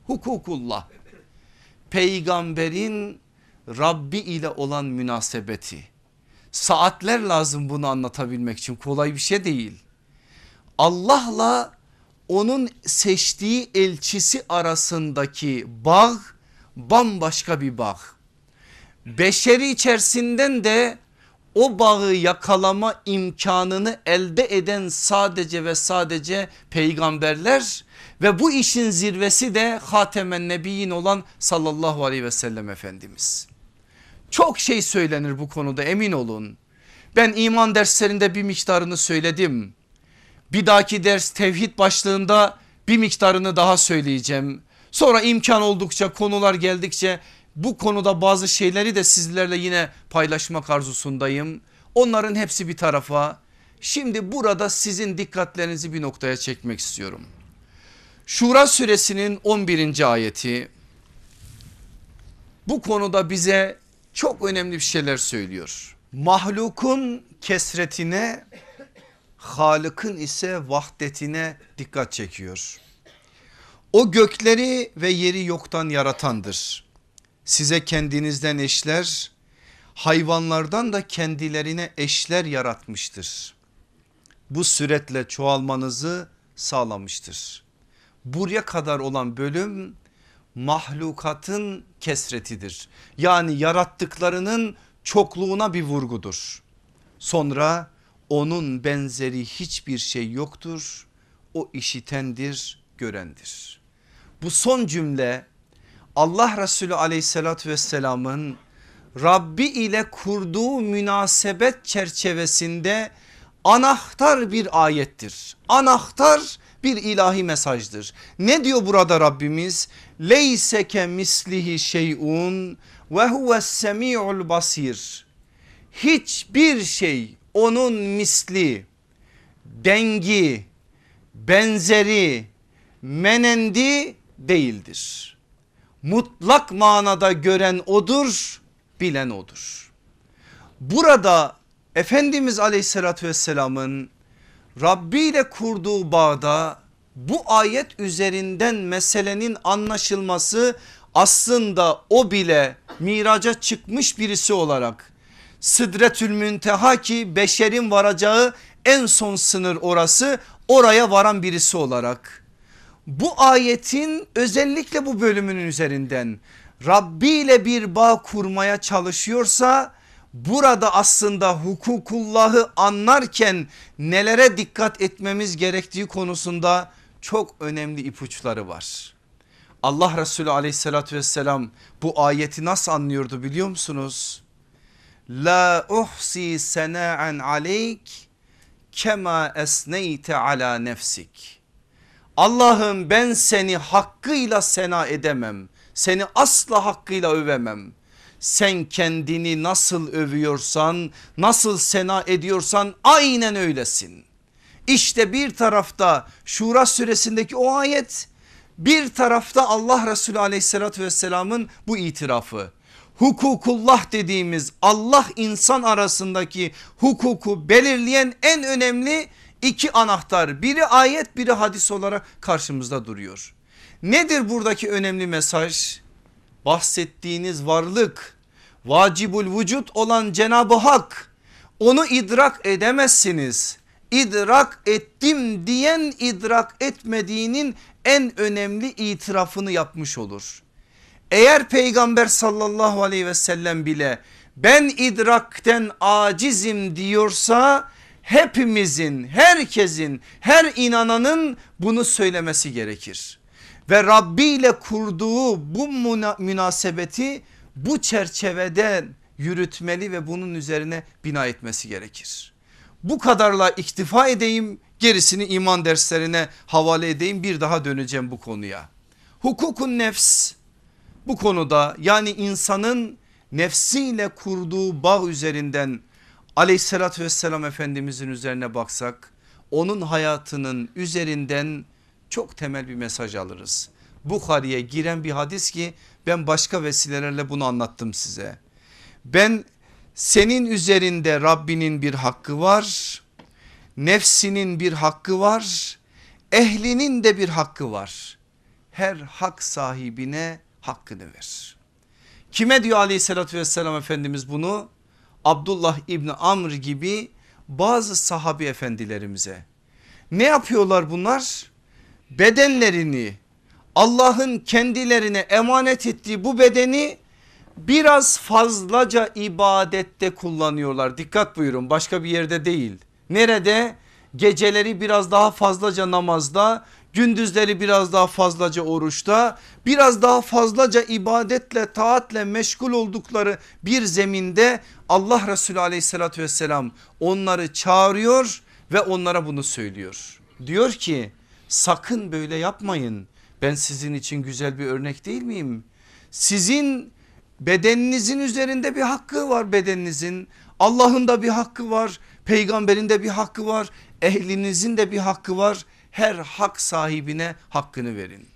Hukukullah peygamberin Rabbi ile olan münasebeti. Saatler lazım bunu anlatabilmek için kolay bir şey değil. Allah'la onun seçtiği elçisi arasındaki bağ bambaşka bir bağ. Beşeri içerisinden de o bağı yakalama imkanını elde eden sadece ve sadece peygamberler ve bu işin zirvesi de Hatemen Nebiyin olan sallallahu aleyhi ve sellem Efendimiz. Çok şey söylenir bu konuda emin olun. Ben iman derslerinde bir miktarını söyledim. Bir dahaki ders tevhid başlığında bir miktarını daha söyleyeceğim. Sonra imkan oldukça konular geldikçe bu konuda bazı şeyleri de sizlerle yine paylaşmak arzusundayım. Onların hepsi bir tarafa. Şimdi burada sizin dikkatlerinizi bir noktaya çekmek istiyorum. Şura suresinin 11. ayeti bu konuda bize çok önemli bir şeyler söylüyor. Mahlukun kesretine Halık'ın ise vahdetine dikkat çekiyor. O gökleri ve yeri yoktan yaratandır. Size kendinizden eşler hayvanlardan da kendilerine eşler yaratmıştır. Bu süretle çoğalmanızı sağlamıştır. Buraya kadar olan bölüm mahlukatın kesretidir. Yani yarattıklarının çokluğuna bir vurgudur. Sonra onun benzeri hiçbir şey yoktur. O işitendir, görendir. Bu son cümle Allah Resulü aleyhissalatü vesselamın Rabbi ile kurduğu münasebet çerçevesinde anahtar bir ayettir. Anahtar bir ilahi mesajdır. Ne diyor burada Rabbimiz? Leyseke mislihi şeyun ve huves semi'ul basir. Hiçbir şey onun misli, dengi, benzeri, menendi değildir. Mutlak manada gören odur, bilen odur. Burada Efendimiz aleyhissalatü vesselamın Rabbi ile kurduğu bağda bu ayet üzerinden meselenin anlaşılması aslında o bile miraca çıkmış birisi olarak Sıdretül Münteha ki beşerin varacağı en son sınır orası oraya varan birisi olarak. Bu ayetin özellikle bu bölümünün üzerinden Rabbi ile bir bağ kurmaya çalışıyorsa burada aslında hukukullahı anlarken nelere dikkat etmemiz gerektiği konusunda çok önemli ipuçları var. Allah Resulü aleyhissalatü vesselam bu ayeti nasıl anlıyordu biliyor musunuz? La uhsi sena'an aleyk kema esneyte ala nefsik. Allah'ım ben seni hakkıyla sena edemem. Seni asla hakkıyla övemem. Sen kendini nasıl övüyorsan, nasıl sena ediyorsan aynen öylesin. İşte bir tarafta Şura suresindeki o ayet bir tarafta Allah Resulü aleyhissalatü vesselamın bu itirafı. Hukukullah dediğimiz Allah insan arasındaki hukuku belirleyen en önemli iki anahtar biri ayet biri hadis olarak karşımızda duruyor. Nedir buradaki önemli mesaj? Bahsettiğiniz varlık vacibul vücut olan Cenab-ı Hak onu idrak edemezsiniz. İdrak ettim diyen idrak etmediğinin en önemli itirafını yapmış olur. Eğer peygamber sallallahu aleyhi ve sellem bile ben idrakten acizim diyorsa hepimizin herkesin her inananın bunu söylemesi gerekir. Ve Rabbi ile kurduğu bu münasebeti bu çerçevede yürütmeli ve bunun üzerine bina etmesi gerekir. Bu kadarla iktifa edeyim gerisini iman derslerine havale edeyim bir daha döneceğim bu konuya. Hukukun nefs bu konuda yani insanın nefsiyle kurduğu bağ üzerinden aleyhissalatü vesselam efendimizin üzerine baksak onun hayatının üzerinden çok temel bir mesaj alırız. Bukhari'ye giren bir hadis ki ben başka vesilelerle bunu anlattım size. Ben senin üzerinde Rabbinin bir hakkı var. Nefsinin bir hakkı var. Ehlinin de bir hakkı var. Her hak sahibine hakkını ver. Kime diyor aleyhissalatü vesselam Efendimiz bunu? Abdullah İbni Amr gibi bazı sahabi efendilerimize. Ne yapıyorlar bunlar? Bedenlerini Allah'ın kendilerine emanet ettiği bu bedeni biraz fazlaca ibadette kullanıyorlar. Dikkat buyurun başka bir yerde değil. Nerede? Geceleri biraz daha fazlaca namazda, gündüzleri biraz daha fazlaca oruçta, biraz daha fazlaca ibadetle, taatle meşgul oldukları bir zeminde Allah Resulü aleyhissalatü vesselam onları çağırıyor ve onlara bunu söylüyor. Diyor ki sakın böyle yapmayın. Ben sizin için güzel bir örnek değil miyim? Sizin bedeninizin üzerinde bir hakkı var bedeninizin. Allah'ın da bir hakkı var. Peygamberin de bir hakkı var. Ehlinizin de bir hakkı var. Her hak sahibine hakkını verin.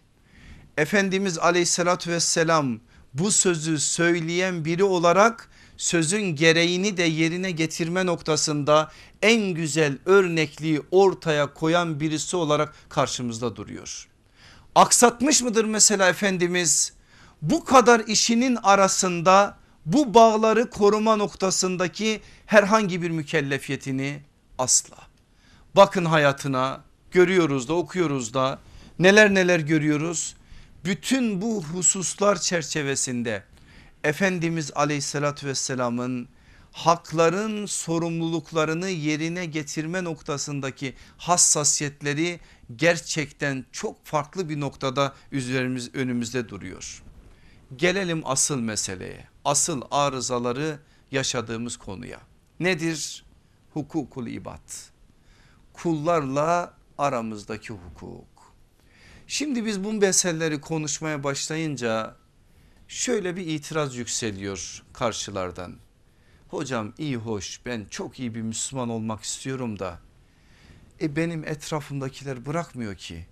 Efendimiz aleyhissalatü vesselam bu sözü söyleyen biri olarak sözün gereğini de yerine getirme noktasında en güzel örnekliği ortaya koyan birisi olarak karşımızda duruyor. Aksatmış mıdır mesela Efendimiz bu kadar işinin arasında bu bağları koruma noktasındaki herhangi bir mükellefiyetini asla. Bakın hayatına görüyoruz da okuyoruz da neler neler görüyoruz. Bütün bu hususlar çerçevesinde Efendimiz aleyhissalatü vesselamın hakların sorumluluklarını yerine getirme noktasındaki hassasiyetleri gerçekten çok farklı bir noktada üzerimiz önümüzde duruyor. Gelelim asıl meseleye asıl arızaları yaşadığımız konuya nedir? Hukukul ibad kullarla aramızdaki hukuk. Şimdi biz bu meseleleri konuşmaya başlayınca şöyle bir itiraz yükseliyor karşılardan. Hocam iyi hoş ben çok iyi bir Müslüman olmak istiyorum da e benim etrafımdakiler bırakmıyor ki.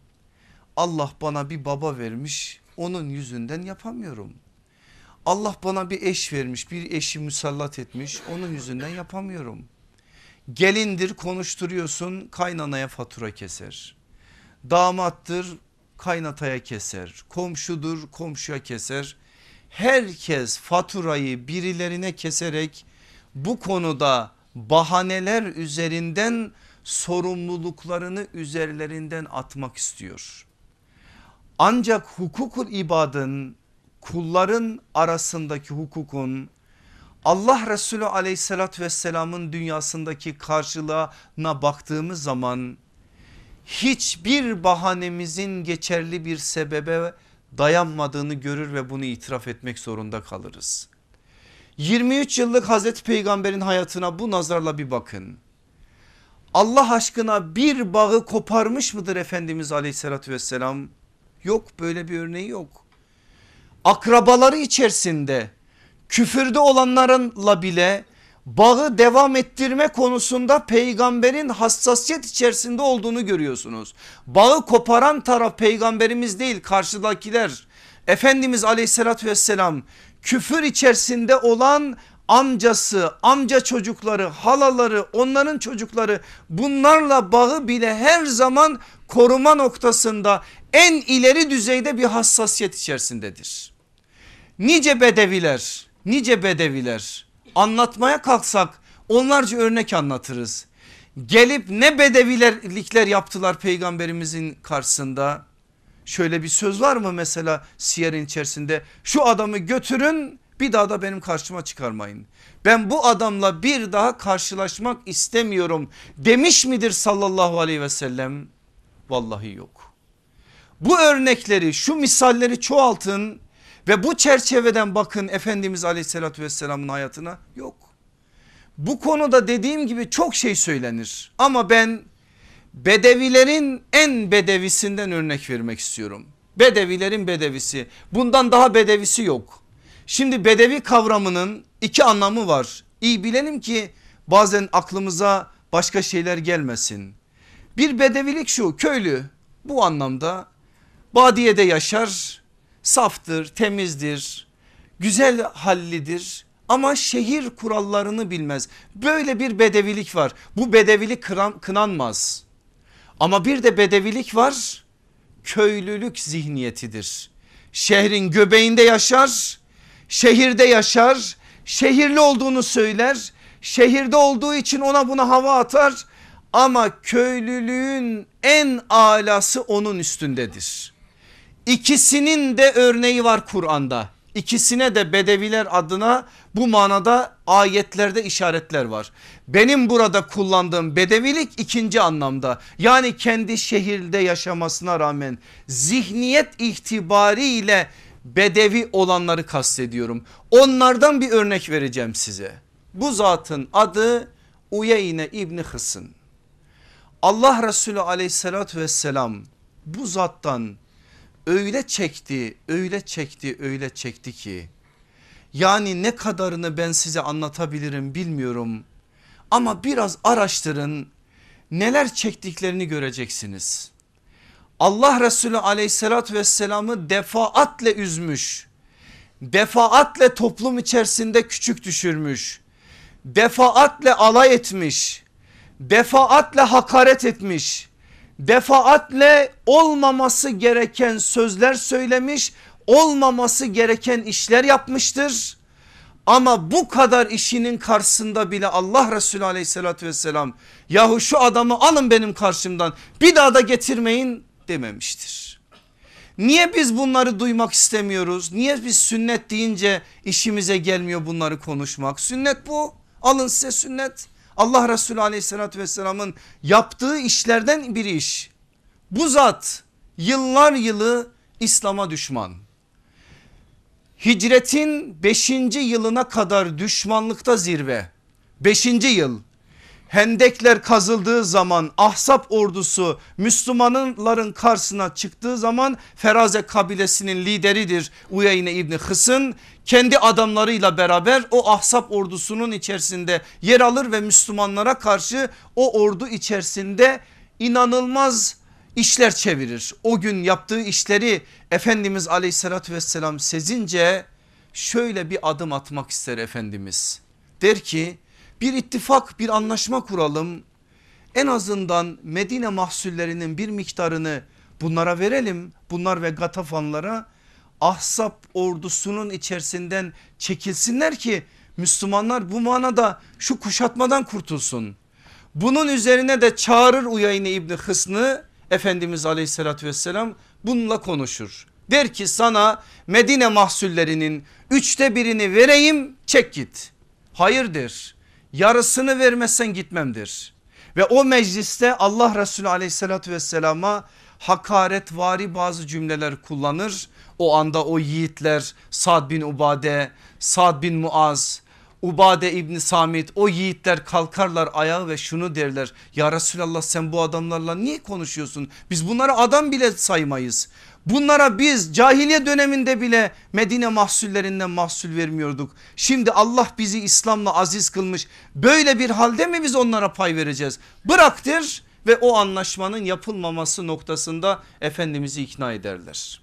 Allah bana bir baba vermiş onun yüzünden yapamıyorum. Allah bana bir eş vermiş bir eşi musallat etmiş onun yüzünden yapamıyorum. Gelindir konuşturuyorsun kaynanaya fatura keser. Damattır kaynataya keser. Komşudur komşuya keser. Herkes faturayı birilerine keserek bu konuda bahaneler üzerinden sorumluluklarını üzerlerinden atmak istiyor. Ancak hukukul ibadın kulların arasındaki hukukun Allah Resulü aleyhissalatü vesselamın dünyasındaki karşılığına baktığımız zaman hiçbir bahanemizin geçerli bir sebebe dayanmadığını görür ve bunu itiraf etmek zorunda kalırız. 23 yıllık Hazreti Peygamber'in hayatına bu nazarla bir bakın. Allah aşkına bir bağı koparmış mıdır Efendimiz aleyhissalatü vesselam? Yok böyle bir örneği yok. Akrabaları içerisinde küfürde olanlarla bile bağı devam ettirme konusunda peygamberin hassasiyet içerisinde olduğunu görüyorsunuz. Bağı koparan taraf peygamberimiz değil karşıdakiler. Efendimiz aleyhissalatü vesselam küfür içerisinde olan amcası, amca çocukları, halaları, onların çocukları bunlarla bağı bile her zaman koruma noktasında en ileri düzeyde bir hassasiyet içerisindedir. Nice bedeviler, nice bedeviler anlatmaya kalksak onlarca örnek anlatırız. Gelip ne bedevilerlikler yaptılar peygamberimizin karşısında. Şöyle bir söz var mı mesela siyerin içerisinde şu adamı götürün bir daha da benim karşıma çıkarmayın. Ben bu adamla bir daha karşılaşmak istemiyorum demiş midir sallallahu aleyhi ve sellem? Vallahi yok. Bu örnekleri şu misalleri çoğaltın ve bu çerçeveden bakın Efendimiz aleyhissalatü vesselamın hayatına yok. Bu konuda dediğim gibi çok şey söylenir ama ben bedevilerin en bedevisinden örnek vermek istiyorum. Bedevilerin bedevisi bundan daha bedevisi yok. Şimdi bedevi kavramının iki anlamı var. İyi bilelim ki bazen aklımıza başka şeyler gelmesin. Bir bedevilik şu köylü bu anlamda badiyede yaşar saftır temizdir güzel hallidir ama şehir kurallarını bilmez. Böyle bir bedevilik var bu bedevilik kıran, kınanmaz ama bir de bedevilik var köylülük zihniyetidir. Şehrin göbeğinde yaşar Şehirde yaşar, şehirli olduğunu söyler. Şehirde olduğu için ona buna hava atar ama köylülüğün en alası onun üstündedir. İkisinin de örneği var Kur'an'da. İkisine de bedeviler adına bu manada ayetlerde işaretler var. Benim burada kullandığım bedevilik ikinci anlamda yani kendi şehirde yaşamasına rağmen zihniyet itibariyle bedevi olanları kastediyorum. Onlardan bir örnek vereceğim size. Bu zatın adı Uyeyne İbni Hısın. Allah Resulü aleyhissalatü vesselam bu zattan öyle çekti öyle çekti öyle çekti ki yani ne kadarını ben size anlatabilirim bilmiyorum ama biraz araştırın neler çektiklerini göreceksiniz. Allah Resulü aleyhissalatü vesselamı defaatle üzmüş. Defaatle toplum içerisinde küçük düşürmüş. Defaatle alay etmiş. Defaatle hakaret etmiş. Defaatle olmaması gereken sözler söylemiş. Olmaması gereken işler yapmıştır. Ama bu kadar işinin karşısında bile Allah Resulü aleyhissalatü vesselam yahu şu adamı alın benim karşımdan. Bir daha da getirmeyin dememiştir. Niye biz bunları duymak istemiyoruz? Niye biz sünnet deyince işimize gelmiyor bunları konuşmak? Sünnet bu alın size sünnet. Allah Resulü aleyhissalatü vesselamın yaptığı işlerden bir iş. Bu zat yıllar yılı İslam'a düşman. Hicretin 5. yılına kadar düşmanlıkta zirve. 5. yıl hendekler kazıldığı zaman ahsap ordusu Müslümanların karşısına çıktığı zaman Feraze kabilesinin lideridir Uyeyne İbni Hısın kendi adamlarıyla beraber o ahsap ordusunun içerisinde yer alır ve Müslümanlara karşı o ordu içerisinde inanılmaz işler çevirir. O gün yaptığı işleri Efendimiz aleyhissalatü vesselam sezince şöyle bir adım atmak ister Efendimiz. Der ki bir ittifak bir anlaşma kuralım. En azından Medine mahsullerinin bir miktarını bunlara verelim. Bunlar ve Gatafanlara Ahsap ordusunun içerisinden çekilsinler ki Müslümanlar bu manada şu kuşatmadan kurtulsun. Bunun üzerine de çağırır Uyayne İbni Hısn'ı Efendimiz aleyhissalatü vesselam bununla konuşur. Der ki sana Medine mahsullerinin üçte birini vereyim çek git. Hayırdır yarısını vermezsen gitmemdir. Ve o mecliste Allah Resulü aleyhissalatü vesselama hakaretvari bazı cümleler kullanır. O anda o yiğitler Sad bin Ubade, Sad bin Muaz, Ubade İbni Samit o yiğitler kalkarlar ayağa ve şunu derler. Ya Resulallah sen bu adamlarla niye konuşuyorsun? Biz bunları adam bile saymayız. Bunlara biz cahiliye döneminde bile Medine mahsullerinden mahsul vermiyorduk. Şimdi Allah bizi İslam'la aziz kılmış. Böyle bir halde mi biz onlara pay vereceğiz? Bıraktır ve o anlaşmanın yapılmaması noktasında Efendimiz'i ikna ederler.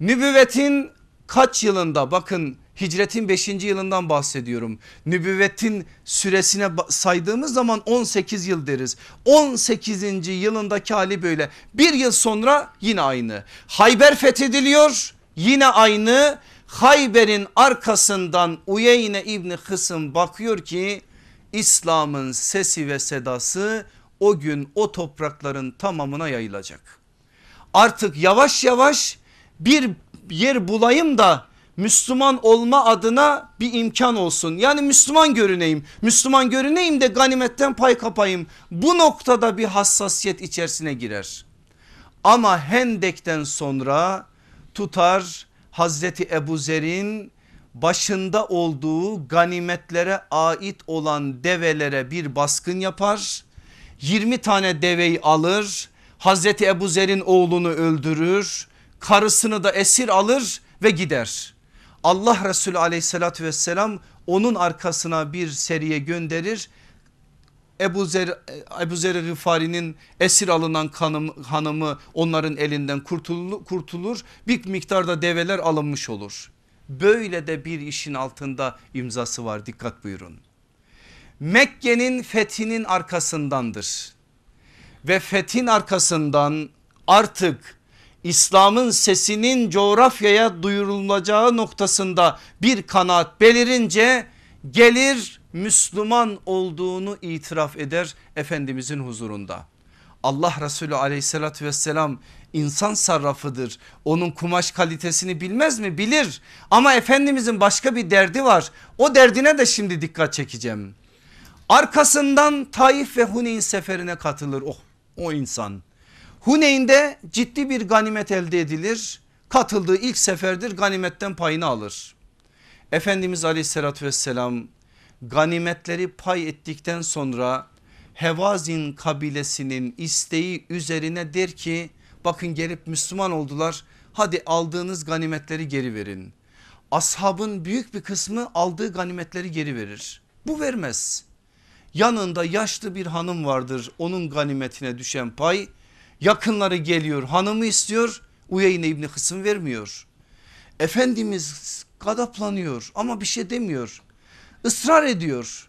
Nübüvvetin kaç yılında bakın hicretin 5. yılından bahsediyorum. Nübüvvetin süresine saydığımız zaman 18 yıl deriz. 18. yılındaki hali böyle. Bir yıl sonra yine aynı. Hayber fethediliyor yine aynı. Hayber'in arkasından Uyeyne İbni Hısım bakıyor ki İslam'ın sesi ve sedası o gün o toprakların tamamına yayılacak. Artık yavaş yavaş bir yer bulayım da Müslüman olma adına bir imkan olsun. Yani Müslüman görüneyim. Müslüman görüneyim de ganimetten pay kapayım. Bu noktada bir hassasiyet içerisine girer. Ama Hendek'ten sonra tutar Hazreti Ebu Zer'in başında olduğu ganimetlere ait olan develere bir baskın yapar. 20 tane deveyi alır. Hazreti Ebu Zer'in oğlunu öldürür. Karısını da esir alır ve gider. Allah Resulü aleyhissalatü vesselam onun arkasına bir seriye gönderir. Ebu Zer, Ebu Zer Rifari'nin esir alınan kanım, hanımı onların elinden kurtulur, kurtulur. Bir miktarda develer alınmış olur. Böyle de bir işin altında imzası var dikkat buyurun. Mekke'nin fethinin arkasındandır. Ve fethin arkasından artık İslam'ın sesinin coğrafyaya duyurulacağı noktasında bir kanaat belirince gelir Müslüman olduğunu itiraf eder Efendimizin huzurunda. Allah Resulü aleyhissalatü vesselam insan sarrafıdır. Onun kumaş kalitesini bilmez mi? Bilir ama Efendimizin başka bir derdi var. O derdine de şimdi dikkat çekeceğim. Arkasından Taif ve Huneyn seferine katılır o, o insan. Huneyn'de ciddi bir ganimet elde edilir. Katıldığı ilk seferdir ganimetten payını alır. Efendimiz aleyhissalatü vesselam ganimetleri pay ettikten sonra Hevazin kabilesinin isteği üzerine der ki bakın gelip Müslüman oldular hadi aldığınız ganimetleri geri verin. Ashabın büyük bir kısmı aldığı ganimetleri geri verir. Bu vermez. Yanında yaşlı bir hanım vardır onun ganimetine düşen pay. Yakınları geliyor hanımı istiyor Uyeyne İbni Hısım vermiyor. Efendimiz gadaplanıyor ama bir şey demiyor. Israr ediyor.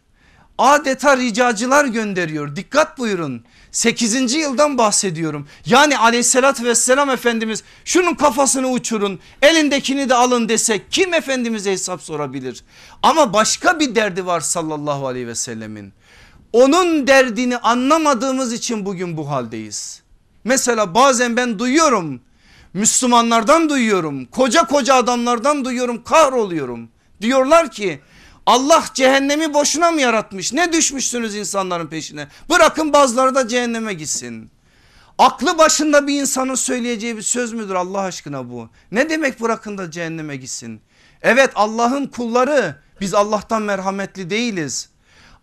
Adeta ricacılar gönderiyor. Dikkat buyurun. 8. yıldan bahsediyorum. Yani aleyhissalatü vesselam Efendimiz şunun kafasını uçurun elindekini de alın desek kim Efendimiz'e hesap sorabilir? Ama başka bir derdi var sallallahu aleyhi ve sellemin. Onun derdini anlamadığımız için bugün bu haldeyiz. Mesela bazen ben duyuyorum Müslümanlardan duyuyorum koca koca adamlardan duyuyorum kahroluyorum. Diyorlar ki Allah cehennemi boşuna mı yaratmış? Ne düşmüşsünüz insanların peşine? Bırakın bazıları da cehenneme gitsin. Aklı başında bir insanın söyleyeceği bir söz müdür Allah aşkına bu? Ne demek bırakın da cehenneme gitsin? Evet Allah'ın kulları biz Allah'tan merhametli değiliz.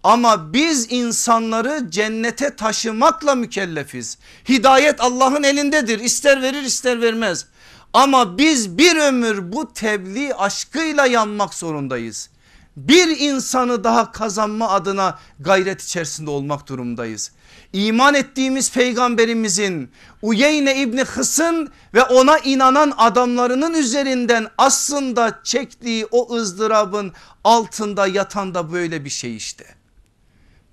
Ama biz insanları cennete taşımakla mükellefiz. Hidayet Allah'ın elindedir ister verir ister vermez. Ama biz bir ömür bu tebliğ aşkıyla yanmak zorundayız bir insanı daha kazanma adına gayret içerisinde olmak durumdayız. İman ettiğimiz peygamberimizin Uyeyne İbni Hısın ve ona inanan adamlarının üzerinden aslında çektiği o ızdırabın altında yatan da böyle bir şey işte.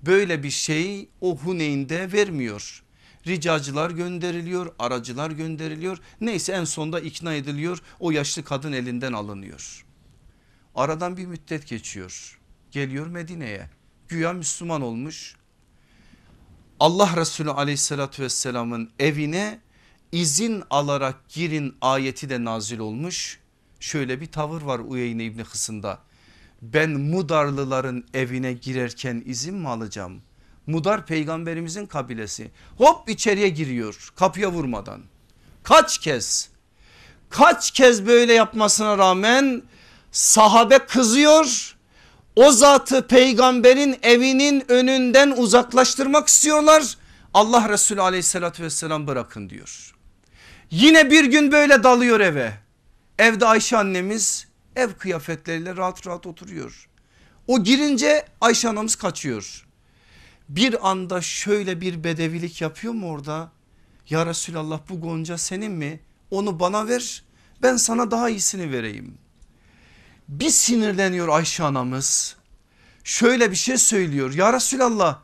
Böyle bir şey o Huneyn'de vermiyor. Ricacılar gönderiliyor, aracılar gönderiliyor. Neyse en sonunda ikna ediliyor. O yaşlı kadın elinden alınıyor. Aradan bir müddet geçiyor. Geliyor Medine'ye. Güya Müslüman olmuş. Allah Resulü aleyhissalatü vesselamın evine izin alarak girin ayeti de nazil olmuş. Şöyle bir tavır var Uyeyne İbni Hısın'da. Ben Mudarlıların evine girerken izin mi alacağım? Mudar peygamberimizin kabilesi. Hop içeriye giriyor kapıya vurmadan. Kaç kez? Kaç kez böyle yapmasına rağmen sahabe kızıyor. O zatı peygamberin evinin önünden uzaklaştırmak istiyorlar. Allah Resulü aleyhissalatü vesselam bırakın diyor. Yine bir gün böyle dalıyor eve. Evde Ayşe annemiz ev kıyafetleriyle rahat rahat oturuyor. O girince Ayşe anamız kaçıyor. Bir anda şöyle bir bedevilik yapıyor mu orada? Ya Resulallah bu gonca senin mi? Onu bana ver ben sana daha iyisini vereyim. Bir sinirleniyor Ayşe anamız. Şöyle bir şey söylüyor. Ya Resulallah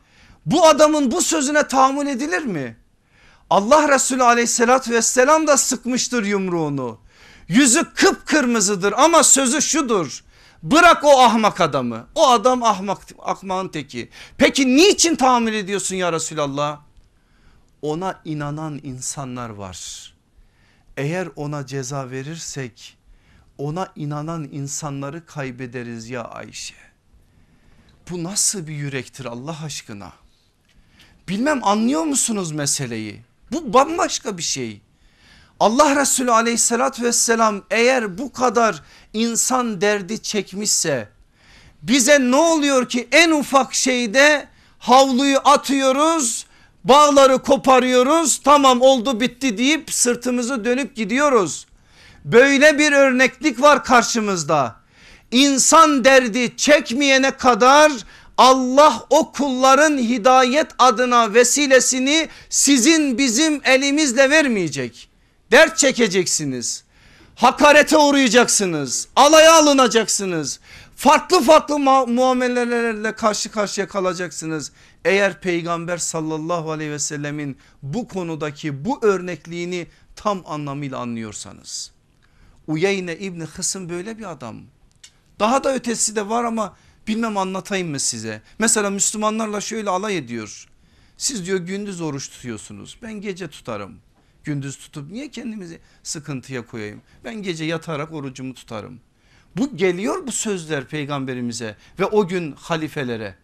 bu adamın bu sözüne tahammül edilir mi? Allah Resulü aleyhissalatü vesselam da sıkmıştır yumruğunu. Yüzü kıpkırmızıdır ama sözü şudur. Bırak o ahmak adamı. O adam ahmak, ahmağın teki. Peki niçin tahammül ediyorsun ya Resulallah? Ona inanan insanlar var. Eğer ona ceza verirsek ona inanan insanları kaybederiz ya Ayşe. Bu nasıl bir yürektir Allah aşkına? Bilmem anlıyor musunuz meseleyi? Bu bambaşka bir şey. Allah Resulü aleyhissalatü vesselam eğer bu kadar insan derdi çekmişse bize ne oluyor ki en ufak şeyde havluyu atıyoruz bağları koparıyoruz tamam oldu bitti deyip sırtımızı dönüp gidiyoruz. Böyle bir örneklik var karşımızda. İnsan derdi çekmeyene kadar Allah o kulların hidayet adına vesilesini sizin bizim elimizle vermeyecek. Dert çekeceksiniz. Hakarete uğrayacaksınız. Alaya alınacaksınız. Farklı farklı muamelelerle karşı karşıya kalacaksınız. Eğer peygamber sallallahu aleyhi ve sellemin bu konudaki bu örnekliğini tam anlamıyla anlıyorsanız. Uyeyne İbni Hısım böyle bir adam. Daha da ötesi de var ama bilmem anlatayım mı size. Mesela Müslümanlarla şöyle alay ediyor. Siz diyor gündüz oruç tutuyorsunuz ben gece tutarım. Gündüz tutup niye kendimizi sıkıntıya koyayım? Ben gece yatarak orucumu tutarım. Bu geliyor bu sözler peygamberimize ve o gün halifelere.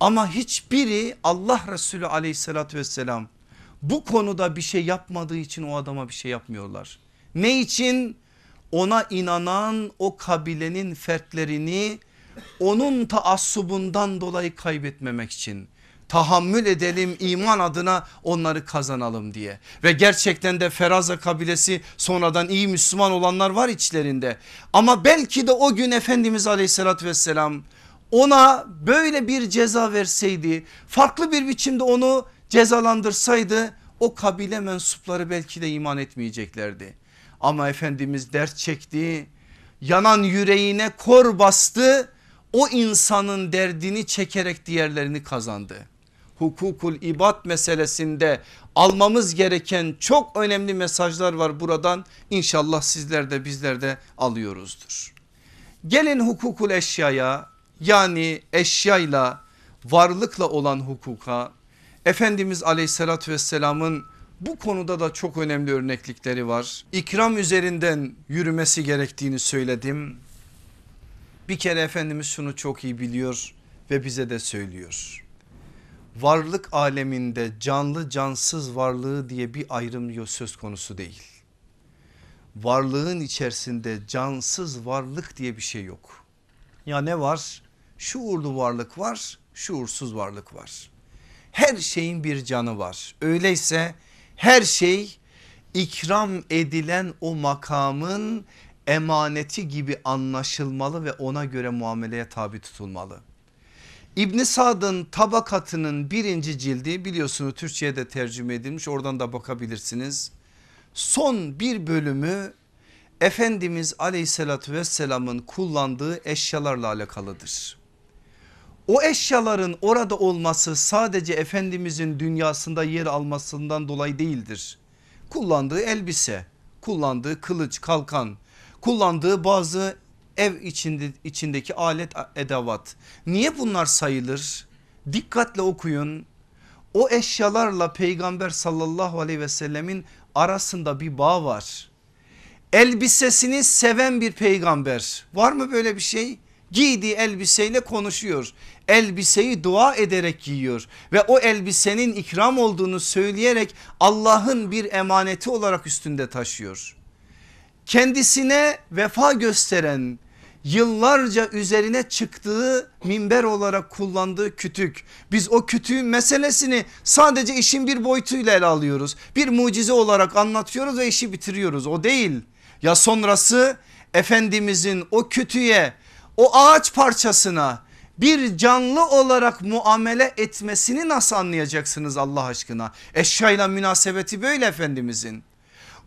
Ama hiçbiri Allah Resulü aleyhissalatü vesselam bu konuda bir şey yapmadığı için o adama bir şey yapmıyorlar. Ne için? Ona inanan o kabilenin fertlerini onun taassubundan dolayı kaybetmemek için tahammül edelim iman adına onları kazanalım diye. Ve gerçekten de Feraza kabilesi sonradan iyi Müslüman olanlar var içlerinde. Ama belki de o gün Efendimiz aleyhissalatü vesselam ona böyle bir ceza verseydi farklı bir biçimde onu cezalandırsaydı o kabile mensupları belki de iman etmeyeceklerdi. Ama Efendimiz dert çekti yanan yüreğine kor bastı o insanın derdini çekerek diğerlerini kazandı. Hukukul ibad meselesinde almamız gereken çok önemli mesajlar var buradan. İnşallah sizler de bizler de alıyoruzdur. Gelin hukukul eşyaya yani eşyayla varlıkla olan hukuka Efendimiz aleyhissalatü vesselamın bu konuda da çok önemli örneklikleri var. İkram üzerinden yürümesi gerektiğini söyledim. Bir kere Efendimiz şunu çok iyi biliyor ve bize de söylüyor. Varlık aleminde canlı cansız varlığı diye bir ayrım söz konusu değil. Varlığın içerisinde cansız varlık diye bir şey yok. Ya ne var? Şuurlu varlık var, şuursuz varlık var. Her şeyin bir canı var. Öyleyse her şey ikram edilen o makamın emaneti gibi anlaşılmalı ve ona göre muameleye tabi tutulmalı. İbn Sad'ın tabakatının birinci cildi biliyorsunuz Türkçe'ye de tercüme edilmiş oradan da bakabilirsiniz. Son bir bölümü Efendimiz aleyhissalatü vesselamın kullandığı eşyalarla alakalıdır. O eşyaların orada olması sadece Efendimizin dünyasında yer almasından dolayı değildir. Kullandığı elbise, kullandığı kılıç, kalkan, kullandığı bazı ev içinde, içindeki alet edevat. Niye bunlar sayılır? Dikkatle okuyun. O eşyalarla peygamber sallallahu aleyhi ve sellemin arasında bir bağ var. Elbisesini seven bir peygamber var mı böyle bir şey? Giydiği elbiseyle konuşuyor. Elbiseyi dua ederek giyiyor ve o elbisenin ikram olduğunu söyleyerek Allah'ın bir emaneti olarak üstünde taşıyor. Kendisine vefa gösteren yıllarca üzerine çıktığı minber olarak kullandığı kütük. Biz o kütüğün meselesini sadece işin bir boyutuyla ele alıyoruz. Bir mucize olarak anlatıyoruz ve işi bitiriyoruz o değil. Ya sonrası Efendimizin o kütüğe o ağaç parçasına bir canlı olarak muamele etmesini nasıl anlayacaksınız Allah aşkına? Eşyayla münasebeti böyle Efendimizin.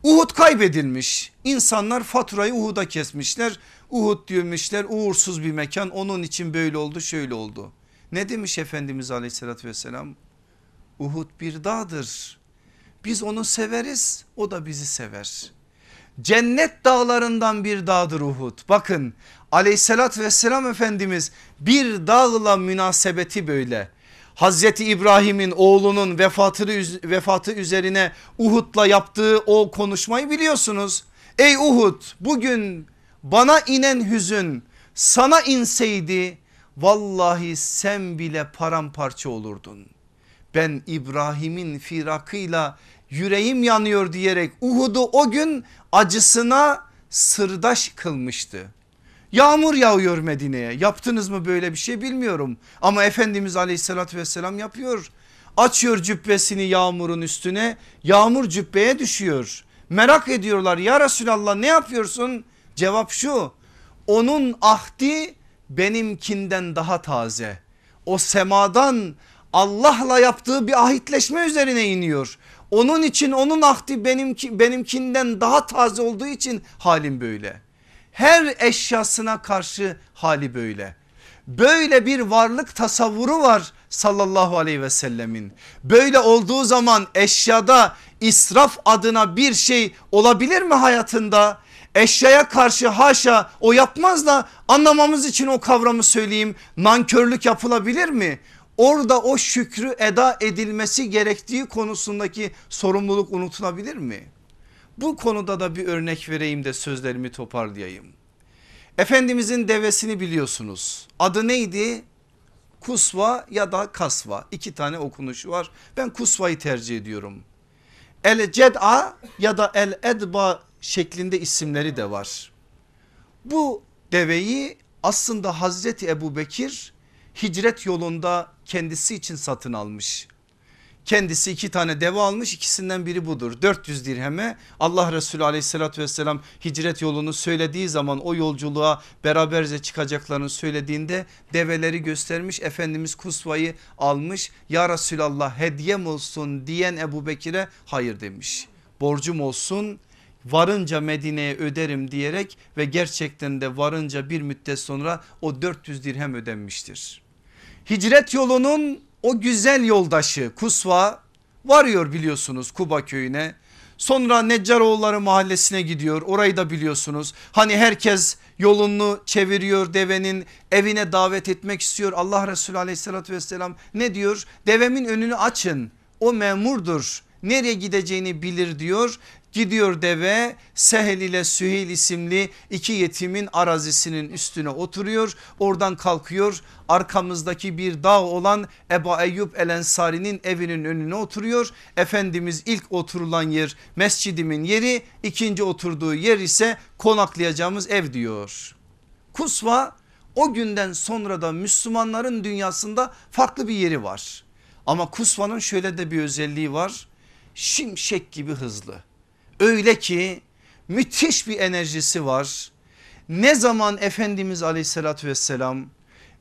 Uhud kaybedilmiş insanlar faturayı Uhud'a kesmişler. Uhud diyormuşlar uğursuz bir mekan onun için böyle oldu şöyle oldu. Ne demiş Efendimiz aleyhissalatü vesselam? Uhud bir dağdır. Biz onu severiz o da bizi sever. Cennet dağlarından bir dağdır Uhud. Bakın aleyhissalatü vesselam Efendimiz bir dağla münasebeti böyle. Hazreti İbrahim'in oğlunun vefatı, vefatı üzerine Uhud'la yaptığı o konuşmayı biliyorsunuz. Ey Uhud bugün bana inen hüzün sana inseydi vallahi sen bile paramparça olurdun. Ben İbrahim'in firakıyla yüreğim yanıyor diyerek Uhud'u o gün acısına sırdaş kılmıştı. Yağmur yağıyor Medine'ye yaptınız mı böyle bir şey bilmiyorum ama Efendimiz aleyhissalatü vesselam yapıyor. Açıyor cübbesini yağmurun üstüne yağmur cübbeye düşüyor. Merak ediyorlar ya Resulallah ne yapıyorsun? Cevap şu onun ahdi benimkinden daha taze. O semadan Allah'la yaptığı bir ahitleşme üzerine iniyor. Onun için onun ahdi benimki, benimkinden daha taze olduğu için halim böyle. Her eşyasına karşı hali böyle. Böyle bir varlık tasavvuru var sallallahu aleyhi ve sellemin. Böyle olduğu zaman eşyada israf adına bir şey olabilir mi hayatında? Eşyaya karşı haşa o yapmaz da anlamamız için o kavramı söyleyeyim. Nankörlük yapılabilir mi? Orada o şükrü eda edilmesi gerektiği konusundaki sorumluluk unutulabilir mi? Bu konuda da bir örnek vereyim de sözlerimi toparlayayım. Efendimizin devesini biliyorsunuz. Adı neydi? Kusva ya da kasva iki tane okunuşu var. Ben kusvayı tercih ediyorum. El ced'a ya da el edba şeklinde isimleri de var. Bu deveyi aslında Hazreti Ebu Bekir hicret yolunda kendisi için satın almış. Kendisi iki tane deve almış ikisinden biri budur 400 dirheme Allah Resulü aleyhissalatü vesselam hicret yolunu söylediği zaman o yolculuğa beraberce çıkacaklarını söylediğinde develeri göstermiş Efendimiz kusvayı almış ya Resulallah hediyem olsun diyen Ebu Bekir'e hayır demiş borcum olsun varınca Medine'ye öderim diyerek ve gerçekten de varınca bir müddet sonra o 400 dirhem ödenmiştir. Hicret yolunun o güzel yoldaşı Kusva varıyor biliyorsunuz Kuba köyüne. Sonra Neccaroğulları mahallesine gidiyor orayı da biliyorsunuz. Hani herkes yolunu çeviriyor devenin evine davet etmek istiyor. Allah Resulü aleyhissalatü vesselam ne diyor? Devemin önünü açın o memurdur nereye gideceğini bilir diyor. Gidiyor deve Sehel ile Süheyl isimli iki yetimin arazisinin üstüne oturuyor. Oradan kalkıyor arkamızdaki bir dağ olan Ebu Eyyub El Ensari'nin evinin önüne oturuyor. Efendimiz ilk oturulan yer mescidimin yeri ikinci oturduğu yer ise konaklayacağımız ev diyor. Kusva o günden sonra da Müslümanların dünyasında farklı bir yeri var. Ama Kusva'nın şöyle de bir özelliği var. Şimşek gibi hızlı. Öyle ki müthiş bir enerjisi var. Ne zaman Efendimiz aleyhissalatü vesselam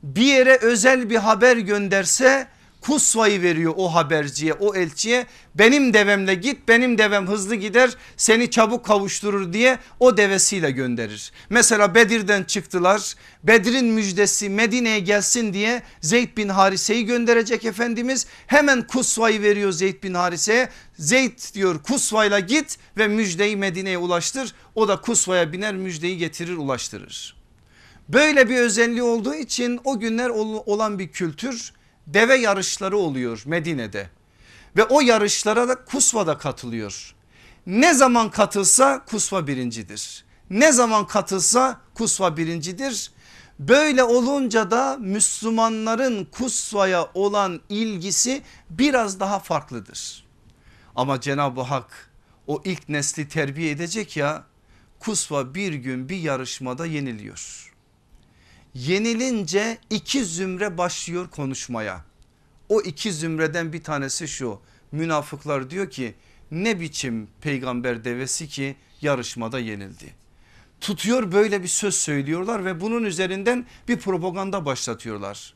bir yere özel bir haber gönderse kusvayı veriyor o haberciye o elçiye. Benim devemle git benim devem hızlı gider seni çabuk kavuşturur diye o devesiyle gönderir. Mesela Bedir'den çıktılar. Bedir'in müjdesi Medine'ye gelsin diye Zeyd bin Harise'yi gönderecek Efendimiz. Hemen kusvayı veriyor Zeyd bin Harise'ye. Zeyd diyor kusvayla git ve müjdeyi Medine'ye ulaştır. O da kusvaya biner müjdeyi getirir ulaştırır. Böyle bir özelliği olduğu için o günler olan bir kültür deve yarışları oluyor Medine'de ve o yarışlara da Kusva da katılıyor. Ne zaman katılsa Kusva birincidir. Ne zaman katılsa Kusva birincidir. Böyle olunca da Müslümanların Kusva'ya olan ilgisi biraz daha farklıdır. Ama Cenab-ı Hak o ilk nesli terbiye edecek ya Kusva bir gün bir yarışmada yeniliyor yenilince iki zümre başlıyor konuşmaya. O iki zümreden bir tanesi şu münafıklar diyor ki ne biçim peygamber devesi ki yarışmada yenildi. Tutuyor böyle bir söz söylüyorlar ve bunun üzerinden bir propaganda başlatıyorlar.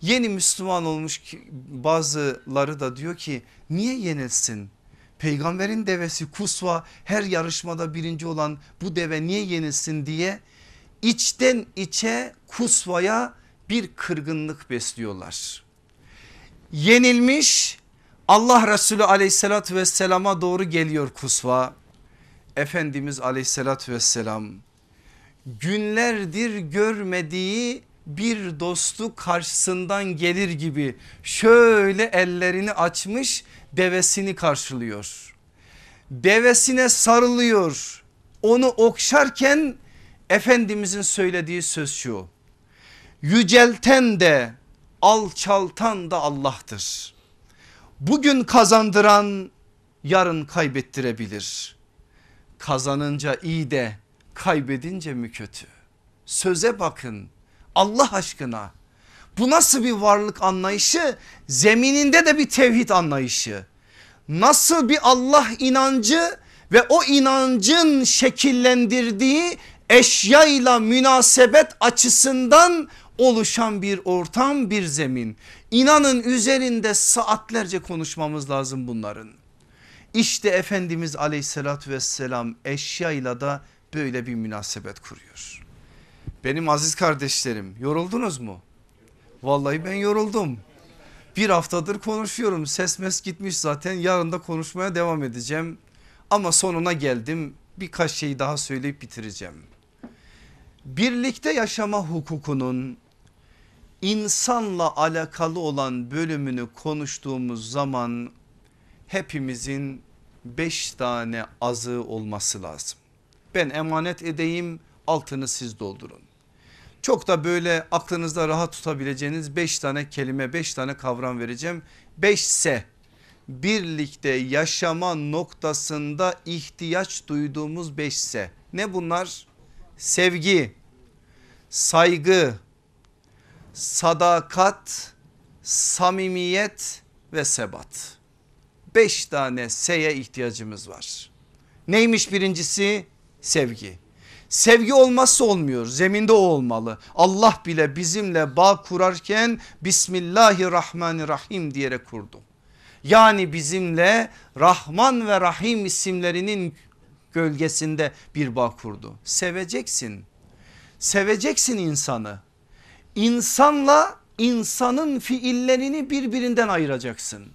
Yeni Müslüman olmuş bazıları da diyor ki niye yenilsin? Peygamberin devesi Kusva her yarışmada birinci olan bu deve niye yenilsin diye içten içe kusvaya bir kırgınlık besliyorlar. Yenilmiş Allah Resulü aleyhissalatü vesselama doğru geliyor kusva. Efendimiz aleyhissalatü vesselam günlerdir görmediği bir dostu karşısından gelir gibi şöyle ellerini açmış devesini karşılıyor. Devesine sarılıyor onu okşarken Efendimizin söylediği söz şu. Yücelten de alçaltan da Allah'tır. Bugün kazandıran yarın kaybettirebilir. Kazanınca iyi de kaybedince mi kötü? Söze bakın Allah aşkına. Bu nasıl bir varlık anlayışı? Zemininde de bir tevhid anlayışı. Nasıl bir Allah inancı ve o inancın şekillendirdiği eşyayla münasebet açısından oluşan bir ortam bir zemin. İnanın üzerinde saatlerce konuşmamız lazım bunların. İşte Efendimiz aleyhissalatü vesselam eşyayla da böyle bir münasebet kuruyor. Benim aziz kardeşlerim yoruldunuz mu? Vallahi ben yoruldum. Bir haftadır konuşuyorum ses mes gitmiş zaten yarın da konuşmaya devam edeceğim. Ama sonuna geldim birkaç şey daha söyleyip bitireceğim. Birlikte yaşama hukukunun insanla alakalı olan bölümünü konuştuğumuz zaman hepimizin beş tane azığı olması lazım. Ben emanet edeyim altını siz doldurun. Çok da böyle aklınızda rahat tutabileceğiniz beş tane kelime beş tane kavram vereceğim. Beşse birlikte yaşama noktasında ihtiyaç duyduğumuz beşse ne bunlar? Sevgi, saygı, sadakat, samimiyet ve sebat. Beş tane S'ye ihtiyacımız var. Neymiş birincisi? Sevgi. Sevgi olmazsa olmuyor zeminde o olmalı. Allah bile bizimle bağ kurarken Bismillahirrahmanirrahim diyerek kurdu. Yani bizimle Rahman ve Rahim isimlerinin gölgesinde bir bağ kurdu. Seveceksin. Seveceksin insanı. İnsanla insanın fiillerini birbirinden ayıracaksın.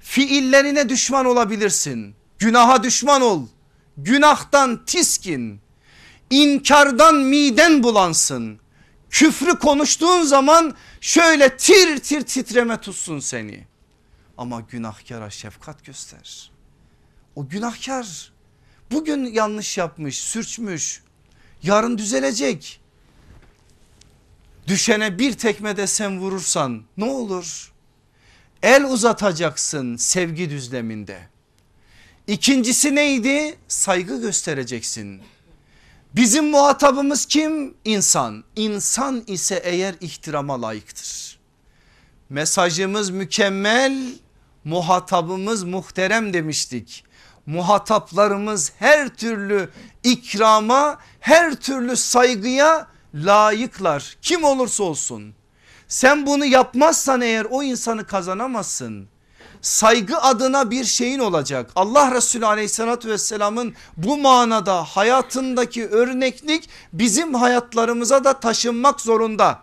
Fiillerine düşman olabilirsin. Günaha düşman ol. Günahtan tiskin. İnkardan miden bulansın. Küfrü konuştuğun zaman şöyle tir tir titreme tutsun seni. Ama günahkara şefkat göster. O günahkar bugün yanlış yapmış, sürçmüş. Yarın düzelecek. Düşene bir tekme de sen vurursan ne olur? El uzatacaksın sevgi düzleminde. İkincisi neydi? Saygı göstereceksin. Bizim muhatabımız kim? İnsan. İnsan ise eğer ihtirama layıktır. Mesajımız mükemmel, muhatabımız muhterem demiştik. Muhataplarımız her türlü ikrama, her türlü saygıya layıklar. Kim olursa olsun. Sen bunu yapmazsan eğer o insanı kazanamazsın. Saygı adına bir şeyin olacak. Allah Resulü aleyhissalatü vesselamın bu manada hayatındaki örneklik bizim hayatlarımıza da taşınmak zorunda.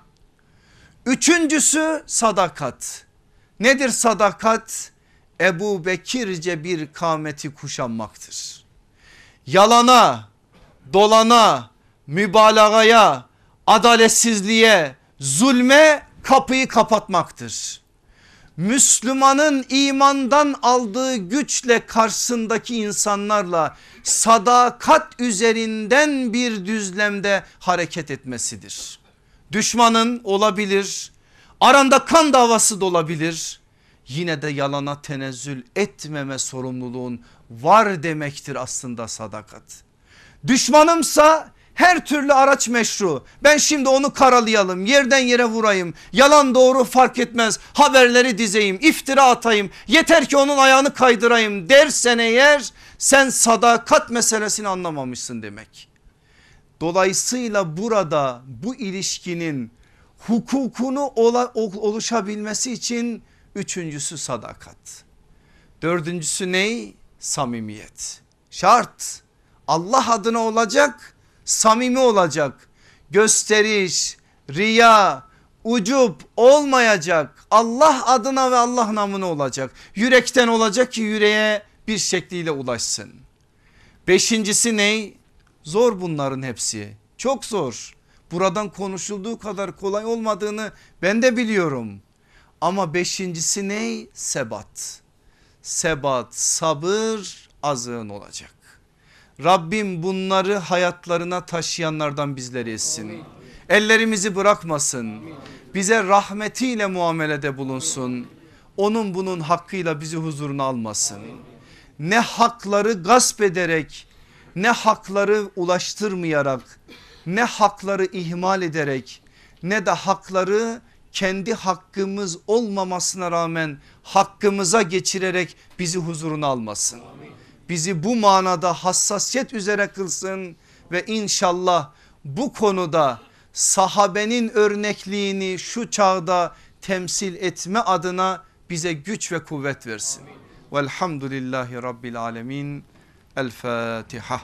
Üçüncüsü sadakat. Nedir sadakat? Ebu Bekirce bir kâmeti kuşanmaktır. Yalana, dolana, mübalağaya, adaletsizliğe, zulme kapıyı kapatmaktır. Müslümanın imandan aldığı güçle karşısındaki insanlarla sadakat üzerinden bir düzlemde hareket etmesidir. Düşmanın olabilir, aranda kan davası da olabilir. Yine de yalana tenezzül etmeme sorumluluğun var demektir aslında sadakat. Düşmanımsa her türlü araç meşru. Ben şimdi onu karalayalım yerden yere vurayım. Yalan doğru fark etmez. Haberleri dizeyim iftira atayım. Yeter ki onun ayağını kaydırayım dersen eğer sen sadakat meselesini anlamamışsın demek. Dolayısıyla burada bu ilişkinin hukukunu oluşabilmesi için üçüncüsü sadakat. Dördüncüsü ney? Samimiyet. Şart Allah adına olacak samimi olacak. Gösteriş, riya, ucup olmayacak. Allah adına ve Allah namına olacak. Yürekten olacak ki yüreğe bir şekliyle ulaşsın. Beşincisi ne? Zor bunların hepsi. Çok zor. Buradan konuşulduğu kadar kolay olmadığını ben de biliyorum. Ama beşincisi ne? Sebat. Sebat, sabır azığın olacak. Rabbim bunları hayatlarına taşıyanlardan bizleri etsin. Ellerimizi bırakmasın. Bize rahmetiyle muamelede bulunsun. Onun bunun hakkıyla bizi huzuruna almasın. Ne hakları gasp ederek ne hakları ulaştırmayarak ne hakları ihmal ederek ne de hakları kendi hakkımız olmamasına rağmen hakkımıza geçirerek bizi huzuruna almasın. Bizi bu manada hassasiyet üzere kılsın ve inşallah bu konuda sahabenin örnekliğini şu çağda temsil etme adına bize güç ve kuvvet versin. Velhamdülillahi Rabbil Alemin. El Fatiha.